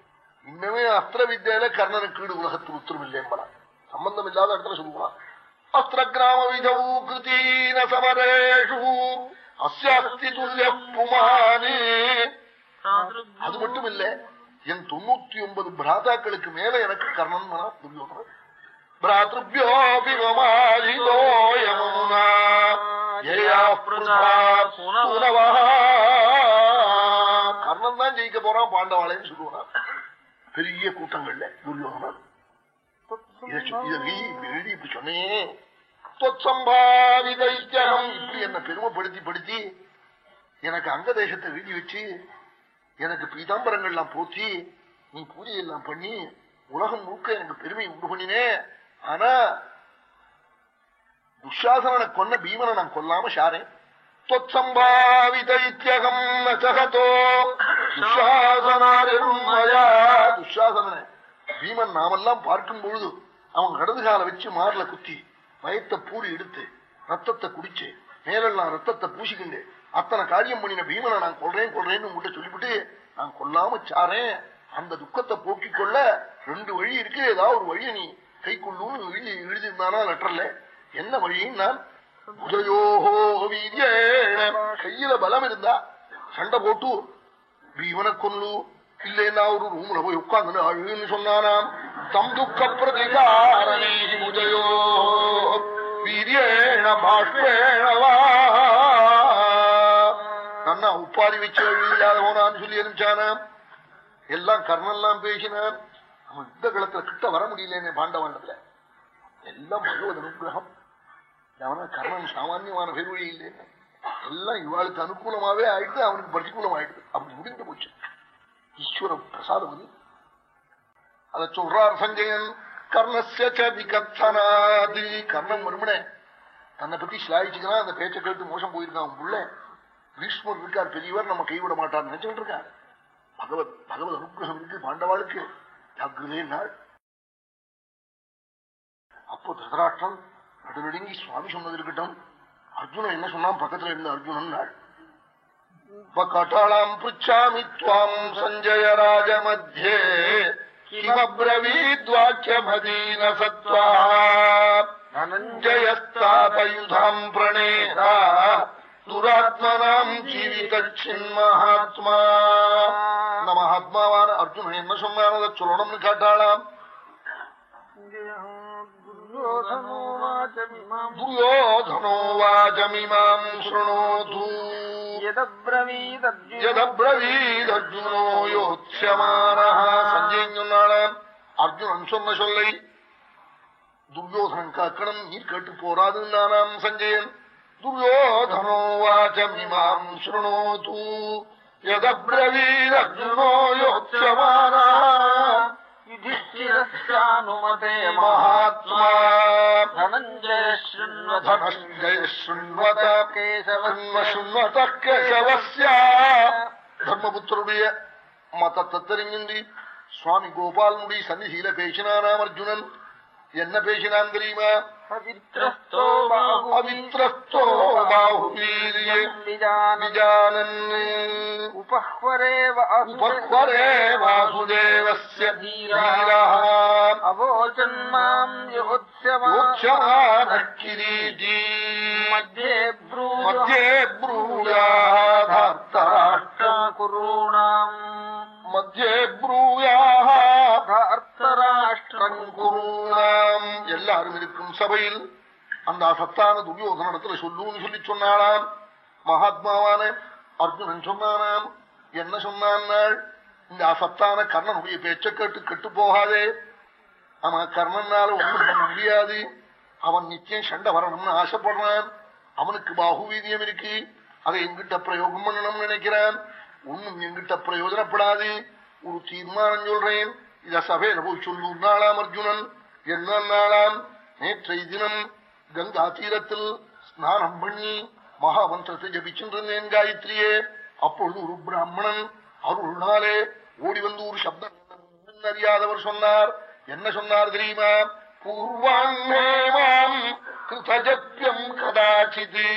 இன்னமே அஸ்திர வித்தியில கர்ணனுக்கு ஈடு உலகத்து உத்தரம் இல்லையா சம்பந்தம் இல்லாத இடத்துல சொல்லுவான். அஸ்திர கிராம விதவு கிருத்தீன சமரேஷு. அஸ்தி துல்லிய புமானே. அது மட்டும் இல்ல என் தொண்ணூத்தி ஒன்பது பிராதாக்களுக்கு மேல எனக்கு கர்ணன் மன. கர்ணன் தான் ஜெயிக்க போறான் பாண்டவாளைன்னு சொல்லுவான். பெரிய கூட்டங்கள்ல நீ எழுதி இப்படி சொன்னேன் இப்படி என்ன பெருமைப்படுத்தி படுத்தி எனக்கு அங்க தேசத்தை எழுதி வச்சு எனக்கு பீதாம்பரங்கள்லாம் போற்றி நீ பூஜை எல்லாம் பண்ணி உலகம் முழுக்க எனக்கு பெருமை உண்டு பண்ணினே. ஆனா துஷாசனனை கொன்ன பீமனை நான் கொல்லாம ஷாரேன் தொச்சம்பாவிதைத்தியகம் துஷாசனனை பீமன் நாமெல்லாம் பார்க்கும் பொழுது அவன் கடது கால வச்சு மாறல குத்தி பயத்தை பூரி எடுத்து ரத்தத்தை குடிச்சு மேலெல்லாம் ரத்தத்தை பூசிக்கிண்டு அத்தனை காரியம் பண்ணின பீமனை நான் கொள்றேன் கொள்றேன்னு உங்ககிட்ட சொல்லிவிட்டு நான் கொல்லாம சாரேன் அந்த துக்கத்தை போக்கிக் கொள்ள ரெண்டு வழி இருக்கு. ஏதாவது ஒரு வழியை நீ கை கொள்ளும்னு எழுதி எழுதியிருந்தானா லெட்டர்ல என்ன வழின்னு நான் உதயோஹோ வீரிய கையில பலம் இருந்தா சண்டை போட்டு பீமனை கொல்லு. இல்லைன்னா ஒரு ரூம்ல போய் உட்கார்ந்து அழுன்னு சொன்னானாம். தம் துக்க பிரதிகாரணி உதயோ வீரியேண பாஷ்பேணவா நன்னா உப்பாரி வச்சு அழுதில்லாத போனான்னு சொல்லி அனுப்பிச்சானாம் எல்லாம் கர்ணெல்லாம் பேசினார். அவன் யுத்த களத்துல கிட்ட வர முடியலன்னு பாண்டவாண்டத்துல. எல்லாம் பகவத் அனுகிரகம். அவனா கர்ணன் சாமான்யமான பெருவழி இல்லைன்னு எல்லாம் இவாளுக்கு அனுகூலமாவே ஆயிட்டு அவனுக்கு பிரதிகூலம் ஆயிடுது அப்படி முடிந்து போச்சு. ஈஸ்வர பிரசாதம் அத. சொல்றார் சஞ்சயன் கர்ணஸ்ய கர்ணன் கர்ணம் தன்னை பத்தி சிலாயிச்சுக்கிறான் அந்த பேச்சை கேட்டு மோசம் போயிருக்கான் அவன் புள்ள. பீஷ்மர் இருக்கார் பெரியவர் நம்ம கைவிட மாட்டார் நினைச்சுட்டு இருக்கார். பகவத் பகவத் அனுகிரகம் இருக்கு பாண்டவாளுக்கு. ஜாகிரதே நாள். அப்போ திருதராஷ்டிரம் நடுநடுங்கி சுவாமி சொன்னது இருக்கட்டும். அர்ஜுனன் என்ன சொன்னான்? பக்கத்துல இருந்த அர்ஜுனன் நாள். கட்டாளாம் பிச்சாமி துவாம் சஞ்சய ராஜ மத்தியே கிமப்ரவீத்வாக்கியமதீன சத்வா தனஞ்சயஸ்தாபயுதாம் பிரணேதா. துராத்மனாம் ஜீவித மகாத்மா. இந்த மகாத்மாவான அர்ஜுனன் என்ன சொன்னானதை சொல்லணும்னு கேட்டாளாம். துரியோதனோ சுணோது யதப்ரவீதர்ஜுனோ யோத்யமான சஞ்சயன் சொன்னாளாம். அர்ஜுனன் சொன்ன சொல்லை துரியோதனன் காக்கணும் நீர் கேட்டு போராதுன்னானாம் சஞ்சயன். துரியோதனோ வாச்சமிமாம் சுணோது யதப்ரவீதர்ஜுனோ யோத்யமான யுதிஷ்டிரஸ்யானுமதே மகாத்மா தனஞ்சய ஸ்ருண்வத தனஞ்சய ஸ்ருண்வத கேசவஸ்ய சுண்வத கேசவஸ்ய தர்மபுத்தருடைய மதத்தை தெரிஞ்சின்றி சுவாமி கோபாலனுடைய சன்னிதியில பேசினானாம் அர்ஜுனன் என்ன பேசினான் தெரியுமா? பவித்ரஸ்தோ மத்தியே பிரூயாஷ்டிரம் குருணாம் எல்லாரும் இருக்கும் சபையில் அந்த அசத்தான துரியோகனிடத்துல சொல்லுன்னு சொல்லி சொன்னாளாம். மகாத்மாவான அர்ஜுனன் சொன்னானாம். என்ன சொன்னான் இந்த அசத்தான கர்ணனுடைய பேச்ச கேட்டு கெட்டு போகாதே. ஆமா கர்ணனால ஒன்றும் பண்ண முடியாது. அவன் நிச்சயம் சண்டை வரணும்னு ஆசைப்படுறான். அவனுக்கு பாகுவீதியம் இருக்கு. அதை எங்கிட்ட பிரயோகம் பண்ணணும்னு நினைக்கிறான். ஒண்ணும் எங்கிட்ட பிரயோஜனப்படாது ஒரு தீர்மானம் சொல்றேன் இத சபையில போய் சொல்லு நாளாம் அர்ஜுனன் என்ன நாளாம் நேற்றைய தினம் கங்கா தீரத்தில் ஸ்நானம் பண்ணி மகாமந்திரத்தை ஜபிச்சுருந்தேன் காயத்ரியே அப்பொழுது ஒரு பிராமணன் அருள்னாலே ஓடி வந்து ஒரு சப்தம் அறியாதவர் சொன்னார் என்ன சொன்னார் தெரியுமா பூர்வாண்ணேமாம் கிருதஜப்யம் கதாச்சிது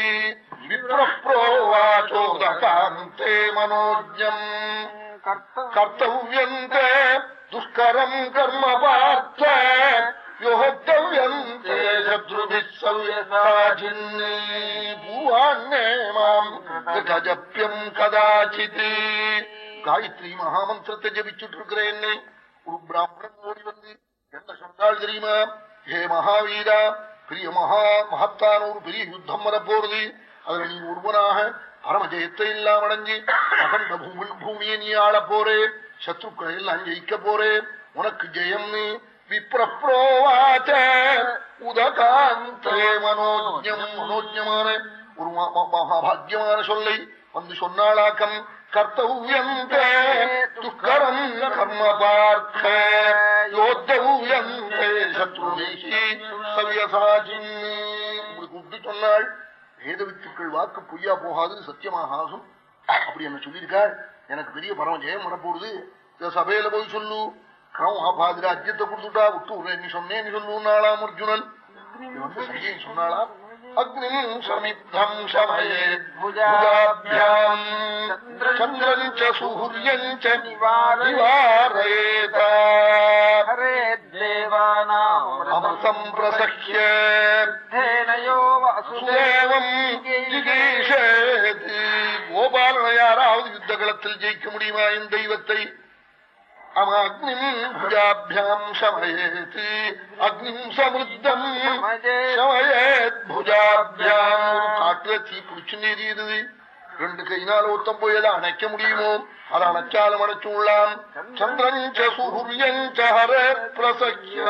விப்ரோவாச்சோதகாந்தே மனோஜம் கர்த்தவியம் தே துஷ்கரம் கர்ம பார்த்த யோகத்தவ்யம் தே சத்ருபிஸ் சவ்யசாஜின்னே பூவான்னே காயத்ரி மகாமந்திரத்தை ஜபிச்சுட்டு இருக்கிறேன் ஒரு பிராமணன் ஓடி வந்து என்ன சொன்னால் தெரியுமா ஹே மகாவீரா பெரிய மகா மகத்தான ஒரு பெரிய யுத்தம் வரப்போறது அதுல நீ ஒருவனாக பரமஜயத்தை இல்லாம அடைஞ்சு அகண்ட பூமி பூமியை நீ ஆள போறே சத்ருக்களை எல்லாம் ஜெயிக்க போறே. உனக்கு ஜெயம் நீ. விப்ரப்ரோவாச்ச உதகாந்தே மனோஜம் மனோஜமான ஒரு மகாபாகியமான சொல்லை வந்து சொன்னாளாக்கம். கர்த்தவ்யம் துக்கரம் கர்ம பார்த்த யோத்தவ்யம் தே சத்ருவேகி சவ்யசாஜின் சொன்னாள். வேத வித்துக்கள் வாக்கு பொய்யா போகாது சத்தியமாக ஆகும் அப்படி என்ன சொல்லியிருக்காள் எனக்கு பெரிய பரம ஜெயம் வரப்போகுது சபையில போய் சொல்லு. பாதிர அஜ்யத்தை கொடுத்துட்டா விட்டு நீ சொன்னேன் நீ சொல்லுனாளாம் அர்ஜுனன். சொன்னாளாம். அக்னிம் சமிப்தம் சமயேத்புஜாபியாம் சந்திரன் ச சுகுரியன் ச நிவாரயேத ஹரே தேவானாம் அமிர்தம் பிரசஹ்ய தேனயோ வாசுதேவம் ஜிகீஷேதி கோபாலனையாராவது ஜெயிக்க முடியுமா என் தெய்வத்தை? புஜாபியாம் சமயேத் அக்னிம் சமுத்தம் சமயேத் புஜாபியாம் காட்டுல தீ பிடிச்சு எரியுது ரெண்டு கையினால் ஒத்தம் போய் அதை அணைக்க முடியுமோ அதை அணைச்சாலும் அணைச்சு உள்ளாம் சந்திரன் ச சூரியன் ச ஹரே பிரசக்கிய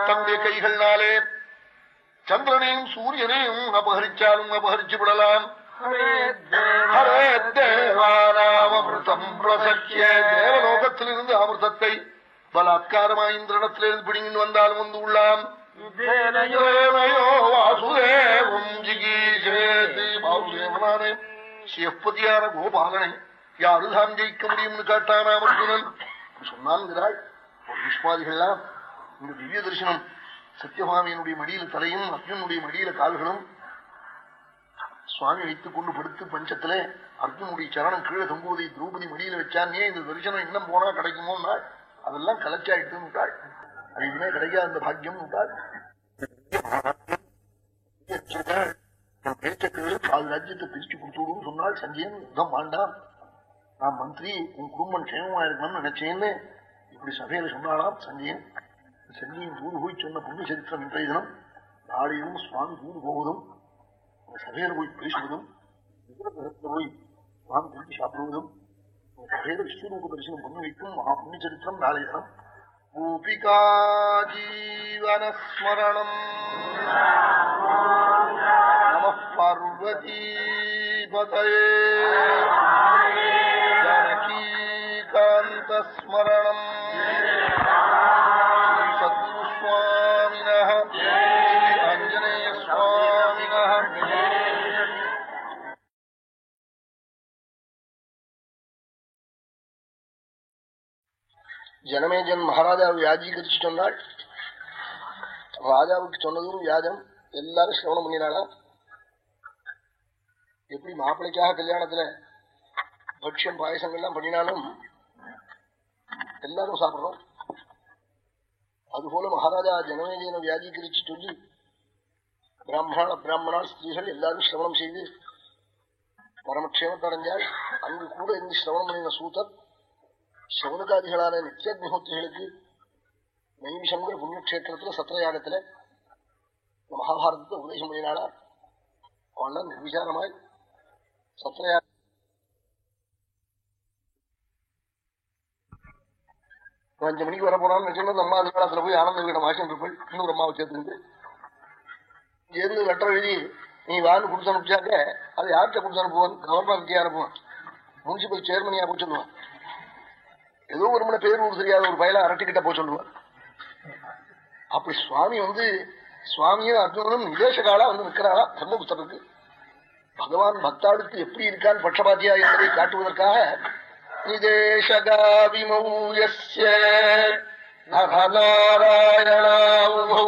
தன்னுடைய கைகள்னாலே சந்திரனையும் சூரியனையும் அபகரிச்சாலும் அபகரிச்சு விடலாம் ஹரே தேவானாம் அமிர்தம் பிரசக்கிய தேவலோகத்திலிருந்து அமிர்தத்தை பலாத்காரமாய் இந்திரனத்திலிருந்து பிடிங்கின்னு வந்தாலும் வந்து உள்ளாம். வாசுதேவம் ஜிகீஷேதி வாசுதேவனானே சிவப்பதியான கோபாலனை யாருதான் ஜெயிக்க முடியும்னு கேட்டானாம் அர்ஜுனன் சொன்னாங்கிறாள் பீஷ்மாதிகள்லாம் இந்த திவ்ய தரிசனம் சத்யபாமியனுடைய மடியில தலையும் அர்ஜுனுடைய மடியில கால்களும் சுவாமி வைத்துக் கொண்டு படுத்து பஞ்சத்துல அர்ஜுனுடைய சரணம் கீழே தொங்குவதை திரௌபதி மடியில வச்சானே. இந்த தரிசனம் இன்னும் போனா கிடைக்குமோன்னா அதெல்லாம் கலைச்சாயிட்டு விட்டாள் அது இனிமே கிடைக்காத அந்த பாக்கியம் விட்டாள் பால் ராஜ்யத்தை பிரிச்சு கொடுத்துடும் சொன்னால் சஞ்சயன் யுத்தம் வேண்டாம் நான் மந்திரி உன் குடும்பம் க்ஷேமமா இருக்கணும்னு நினைச்சேன்னு இப்படி சபையில சொன்னாலாம் சஞ்சயன். சஞ்சயன் தூது போய் சொன்ன புண்ணிய சரித்திரம் இன்றைய தினம். நாளையும் சுவாமி தூது போவதும் சபையில போய் பேசுவதும் விக்கிரகத்துல போய் சுவாமி திருப்பி சாப்பிடுவதும் அந்த சபையில விஸ்வரூப தரிசனம் பண்ணி வைக்கும் மகா புண்ணிய சரித்திரம் நாளைய தினம் गोपिका जीवनस्मरणम् नमः पार्वतीपतये जानकीकान्तस्मरणम् ஜனமேஜன் மகாராஜாவை வியாஜீகரிச்சு சொன்னாள் ராஜாவுக்கு சொன்னதும் வியாஜம் எல்லாரும் சிரவணம் பண்ணினாளா எப்படி மாப்பிளைக்காக கல்யாணத்துல பட்சியம் பாயசங்கள்லாம் பண்ணினாலும் எல்லாரும் சாப்பிடுறோம் அதுபோல மகாராஜா ஜனமேஜனை வியாஜீகரிச்சு சொல்லி பிராமண பிராமணால் ஸ்திரீகள் எல்லாரும் சிரவணம் செய்து பரமக்ஷேமத்தடைஞ்சால் அங்கு கூட இருந்து சிரவணம் பண்ணின சூத்தர் சவுனகாதிகளான நித்தியக்னிஹோத்திரிகளுக்கு நைமிஷங்கிற புண்ணியக்ஷேத்திரத்துல சத்திரயாகத்துல இந்த மகாபாரதத்தை உபதேசம் பண்ணினாளா? அவன் நிர்விசாரமாய் சத்திரயாக அஞ்சு மணிக்கு வர போறான்னு நினைச்சோம்னா அம்மா அதிகாலத்துல போய் ஆனந்த வீட மாசம் இருப்பேன் இன்னொரு அம்மாவை சேர்த்துக்கிட்டு. சேர்ந்து லெட்டர் எழுதி நீ வான்னு கொடுத்து அனுப்பிச்சாக்க அது யார்கிட்ட கொடுத்து அனுப்புவான்? கவர்மெண்ட் அனுப்புவான்? முனிசிபல் சேர்மனியா போய் ஏதோ ஒரு மணி பேர் ஊர் தெரியாத ஒரு பயல அரட்டிக்கிட்ட போய் சொல்லுவார் அப்படி சுவாமி வந்து சுவாமியும் அர்ஜுனனும் நிதேசகாலா வந்து நிற்கிறாரா தர்மபுத்தருக்கு பகவான் பக்தாளுக்கு எப்படி இருக்கான் பட்சபாத்தியா என்பதை காட்டுவதற்காக நிதேசகாவிமௌயஸ்ய நரநாராயணாவுபௌ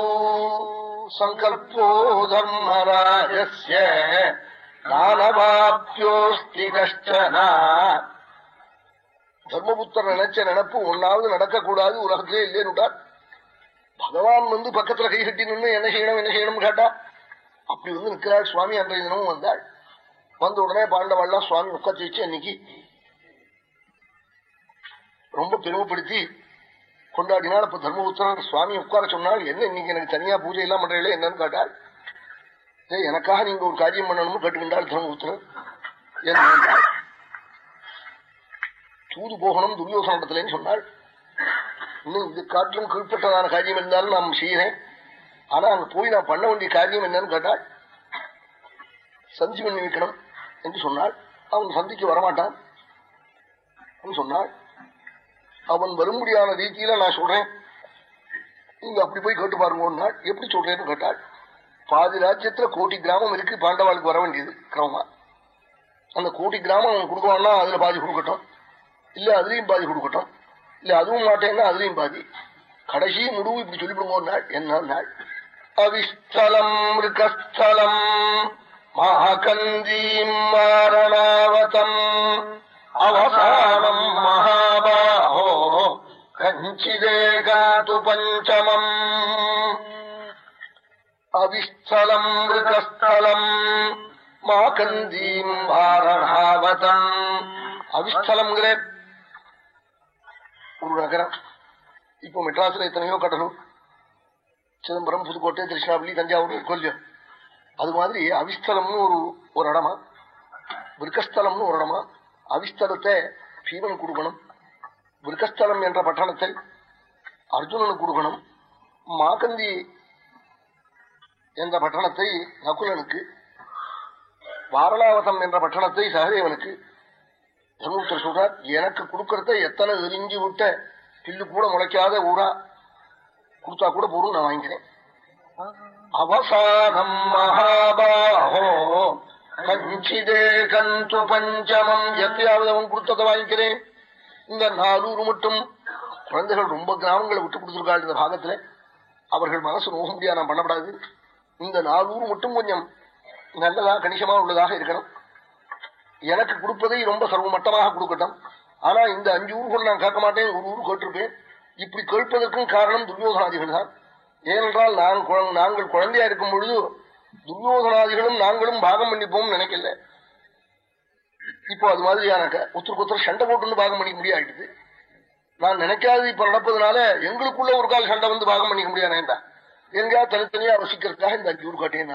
சங்கல்போ தர்மராஜஸ்ய நானவாப்யோஸ்தி கஷ்டனா தர்மபுத்தர் நினைச்ச நினப்பு ஒன்னாவது நடக்கக்கூடாது உலகத்திலே இல்லைன்னு பகவான் வந்து பக்கத்துல கை கட்டி நின்று என்ன செய்யணும் என்ன செய்யணும் கேட்டா அப்படி வந்து நிற்கிறாள் சுவாமி. அன்றைய தினமும் வந்தாள் வந்த உடனே பாண்டவாள்லாம் சுவாமி உட்காந்து வச்சு அன்னைக்கு ரொம்ப பெருமைப்படுத்தி கொண்டாடினால் அப்ப தர்மபுத்திரன் சுவாமி உட்கார சொன்னால் என்ன இன்னைக்கு எனக்கு தனியா பூஜை எல்லாம் பண்றீங்களே? என்னன்னு கேட்டாள் ஏய் எனக்காக நீங்க ஒரு காரியம் பண்ணணும்னு கேட்டுக்கின்றாள் தர்மபுத்திரன் என்ன தூது போகணும் துரியோசனத்திலேன்னு சொன்னாள். இன்னும் இது காட்டிலும் கீழ்பட்டதான காரியம் இருந்தாலும் நான் செய்யறேன் ஆனா அங்க போய் நான் பண்ண வேண்டிய காரியம் என்னன்னு கேட்டாள் சந்தி பண்ணி வைக்கணும் என்று சொன்னாள். அவன் சந்திக்கு வரமாட்டான் சொன்னாள். அவன் வரும்படியான ரீதியில நான் சொல்றேன். நீங்க அப்படி போய் கேட்டு பாருங்க எப்படி சொல்றேன்னு கேட்டாள் பாதி ராஜ்யத்துல கோட்டி கிராமம் இருக்கு பாண்டவாளுக்கு வர வேண்டியது கிரமமா. அந்த கோட்டி கிராமம் அவன் கொடுக்குவான்னா அதுல பாதி கொடுக்கட்டும். இல்ல அதுலயும் பாதி கொடுக்கட்டும். இல்ல அதுவும் மாட்டேன்னா அதுலயும் பாதி. கடைசி முடிவு இப்படி சொல்லிவிடுங்க நாள். என்ன நாள்? அவிஸ்தலம் மிருகஸ்தலம் மகந்தீம் மாரணாவதம் அவசானம் மகாபாஹோ கஞ்சிதே கஞ்சிதேகாது பஞ்சமம். அவிஸ்தலம் மிருகஸ்தலம் மாகந்தீம் வாரணாவதம் அவிஸ்தலம்ங்கிற ஒரு நகரம் இப்போ மெட்ராஸ்ல எத்தனையோ கடலூர் சிதம்பரம் புதுக்கோட்டை திருஷ்ணாபள்ளி தஞ்சாவூர் கொல்லியம் அது மாதிரி அவிஸ்தலம்னு ஒரு ஒரு இடமா விருக்கஸ்தலம்னு ஒரு இடமா அவிஸ்தலத்தை பீமன் கொடுக்கணும் விருக்கஸ்தலம் என்ற பட்டணத்தை அர்ஜுனனுக்கு கொடுக்கணும் மாகந்தி என்ற பட்டணத்தை நகுலனுக்கு வாரலாவதம் என்ற பட்டணத்தை சகதேவனுக்கு தர்மபுத்தர் சொல்றார் எனக்கு கொடுக்கறத எத்தனை எரிஞ்சு விட்ட பில்லு கூட முளைக்காத ஊரா கொடுத்தா கூட பொருள் நான் வாங்கிக்கிறேன். அவசானம் மகாபாஹோ கஞ்சிதே கந்து பஞ்சமம் எப்பயாவது அவன் கொடுத்ததை வாங்கிக்கிறேன். இந்த நாலூர் மட்டும் குழந்தைகள் ரொம்ப கிராமங்களை விட்டு கொடுத்துருக்காள் இந்த பாகத்துல. அவர்கள் மனசு நோக முடியாது நான் பண்ணப்படாது. இந்த நாலூர் மட்டும் கொஞ்சம் நல்லதா கணிசமா உள்ளதாக இருக்கணும். எனக்கு கொடுப்பதை ரொம்ப சர்வமட்டமாக கொடுக்கட்டும். ஆனா இந்த அஞ்சு ஊர்கள் நான் கேட்க மாட்டேன் ஒரு ஊர் கேட்டிருப்பேன். இப்படி கேட்பதற்கும் காரணம் துரியோதனாதிகள் தான். ஏனென்றால் நான் நாங்கள் குழந்தையா இருக்கும் பொழுது துரியோதனாதிகளும் நாங்களும் பாகம் பண்ணிப்போம் நினைக்கல. இப்போ அது மாதிரியான ஒருத்தருக்கு ஒருத்தர் சண்டை போட்டு பாகம் பண்ணிக்க முடியாது நான் நினைக்காது இப்ப நடப்பதுனால எங்களுக்குள்ள ஒரு கால் சண்டை வந்து பாகம் பண்ணிக்க முடியாது எங்கேயா தனித்தனியா வசிக்கிறதுக்காக இந்த அஞ்சு ஊர் காட்டேன்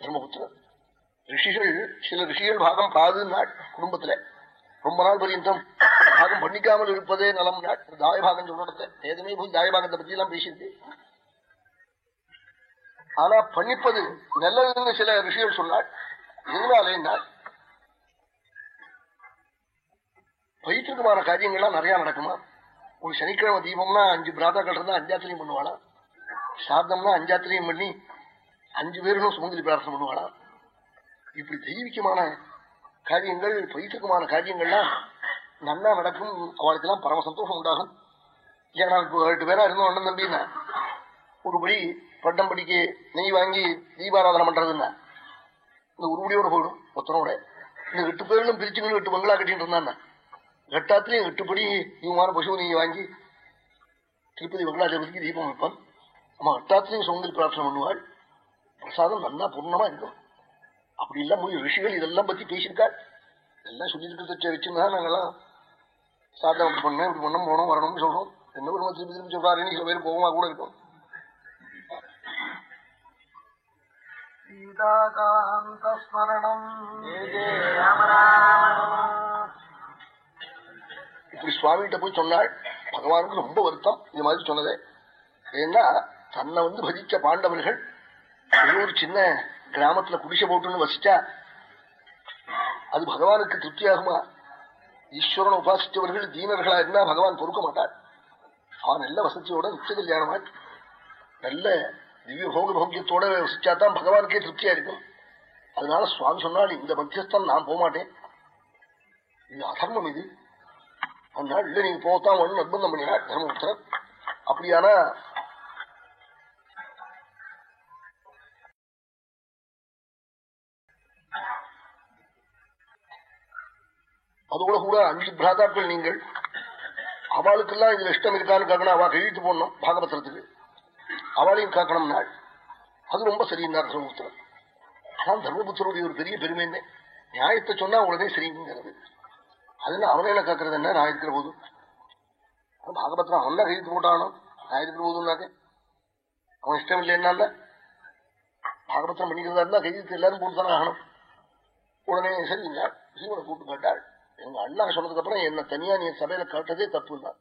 தர்மபுத்திரன் ரிஷிகள் சில ரிஷிகள் பாகம் பாது குடும்பத்துல. ரொம்ப நாள் பரியந்தம். பாகம் பண்ணிக்காமல் இருப்பதே நலம் நாள் தாயபாகம் சொல்றத ஏதுமே போய் தாயபாகத்தை பத்தி எல்லாம் பேசியிருக்கு. ஆனா பண்ணிப்பது நல்லதுன்னு சில ரிஷிகள் சொன்னாள் எதனாலே நாள் பயிற்றுக்குமான காரியங்கள்லாம் நிறைய நடக்குமா? ஒரு சனிக்கிழமை தீபம்னா அஞ்சு பிராதாக்கள் இருந்தா அஞ்சாத்திரியம் பண்ணுவாளா சாதம்னா அஞ்சாத்திரியம் பண்ணி அஞ்சு பேரும் சுமங்கலி பிரார்த்தனை பண்ணுவாளா இப்படி தெய்வீகமான காரியங்கள் பைசகமான காரியங்கள்லாம் நல்லா நடக்கும். அவளுக்கெல்லாம் பரம சந்தோஷம் உண்டாகும். ஏன்னா இப்போ எட்டு பேரா இருந்தோம் அண்ணன் தம்பின்னா ஒருபடி பட்டம் படிக்க நெய் வாங்கி தீபாராதனை பண்றதுன்னா இந்த உருபடியோட போயிடும் ஒத்தனோட. இந்த எட்டு பேர்களும் பிரிச்சுங்களும் எட்டு பங்களா கட்டிட்டு இருந்தான் எட்டாத்திலையும் எட்டுப்படி இவமான பசு நீங்க வாங்கி திருப்பதி வெங்கடாச்சலபதிக்கு தீபம் வைப்பான். ஆமா எட்டாத்திலையும் சுதந்திர பிரார்த்தனை பண்ணுவாள். பிரசாதம் நல்லா பூர்ணமா இருக்கும். அப்படி எல்லாம் போய் ரிஷிகள் இதெல்லாம் பத்தி பேசியிருக்காள் எல்லாம் சொல்லிட்டு வச்சுருந்தா நாங்கெல்லாம் சாதம் அப்படி பண்ணேன் இப்படி பண்ண போனோம் வரணும்னு சொல்றோம். என்ன பண்ணுவோம் திருப்பி திருப்பி சொல்றாருன்னு சில பேர் போகமா கூட இருக்கும் இப்படி சுவாமிகிட்ட போய் சொன்னாள். பகவானுக்கு ரொம்ப வருத்தம். இது மாதிரி சொன்னதே. ஏன்னா தன்னை வந்து பஜிச்ச பாண்டவர்கள். ஒரு சின்ன கிராமத்துல குடிசை போட்டுன்னு வசிச்சா அது பகவானுக்கு திருப்தியாகுமா? ஈஸ்வரன் உபாசிச்சவர்கள் தீனர்களா இருந்தா பகவான் பொறுக்க மாட்டார். அவன் நல்ல வசதியோட நிச்சய கல்யாணமா நல்ல திவ்ய போக போக்கியத்தோட வசிச்சாதான் பகவானுக்கே திருப்தியா இருக்கும். அதனால சுவாமி சொன்னால் இந்த மத்தியஸ்தம் நான் போக மாட்டேன் இது அதர்மம் இது. அதனால இல்ல நீங்க போத்தான் ஒண்ணு நிர்பந்தம் பண்ணினார். தர்மபுத்திரன் அப்படியானா அதோட கூட அஞ்சு பிராதாக்கள் நீங்கள். அவளுக்கெல்லாம் இதுல இஷ்டம் இருக்கான்னு கேட்கணும் அவ கழித்து போடணும் பாகவத்திரத்துக்கு அவளையும் காக்கணும் நாள். அது ரொம்ப சரியின்னார் தர்மபுத்திரன் ஆனால் தர்மபுத்தருடைய ஒரு பெரிய பெருமை என்ன? நியாயத்தை சொன்னா உடனே சரிங்கிறது. அதுல அவனை என்ன காக்குறது என்ன? நான் இருக்கிற போது. பாகபத்திரம் அவன் தான் கழித்து போட்டானோ? நான் இருக்கிற போதுனாக்க அவன் இஷ்டம் இல்லைன்னா பாகபத்திரம் பண்ணிக்கிறதா இருந்தா கைது எல்லாரும் போட்டு தானே ஆகணும். உடனே சரிங்க சீவனை கூட்டு கேட்டாள். எங்க அண்ணா சொன்னதுக்கு அப்புறம் என்ன தனியா நீ சபையில காட்டதே தப்பு தான்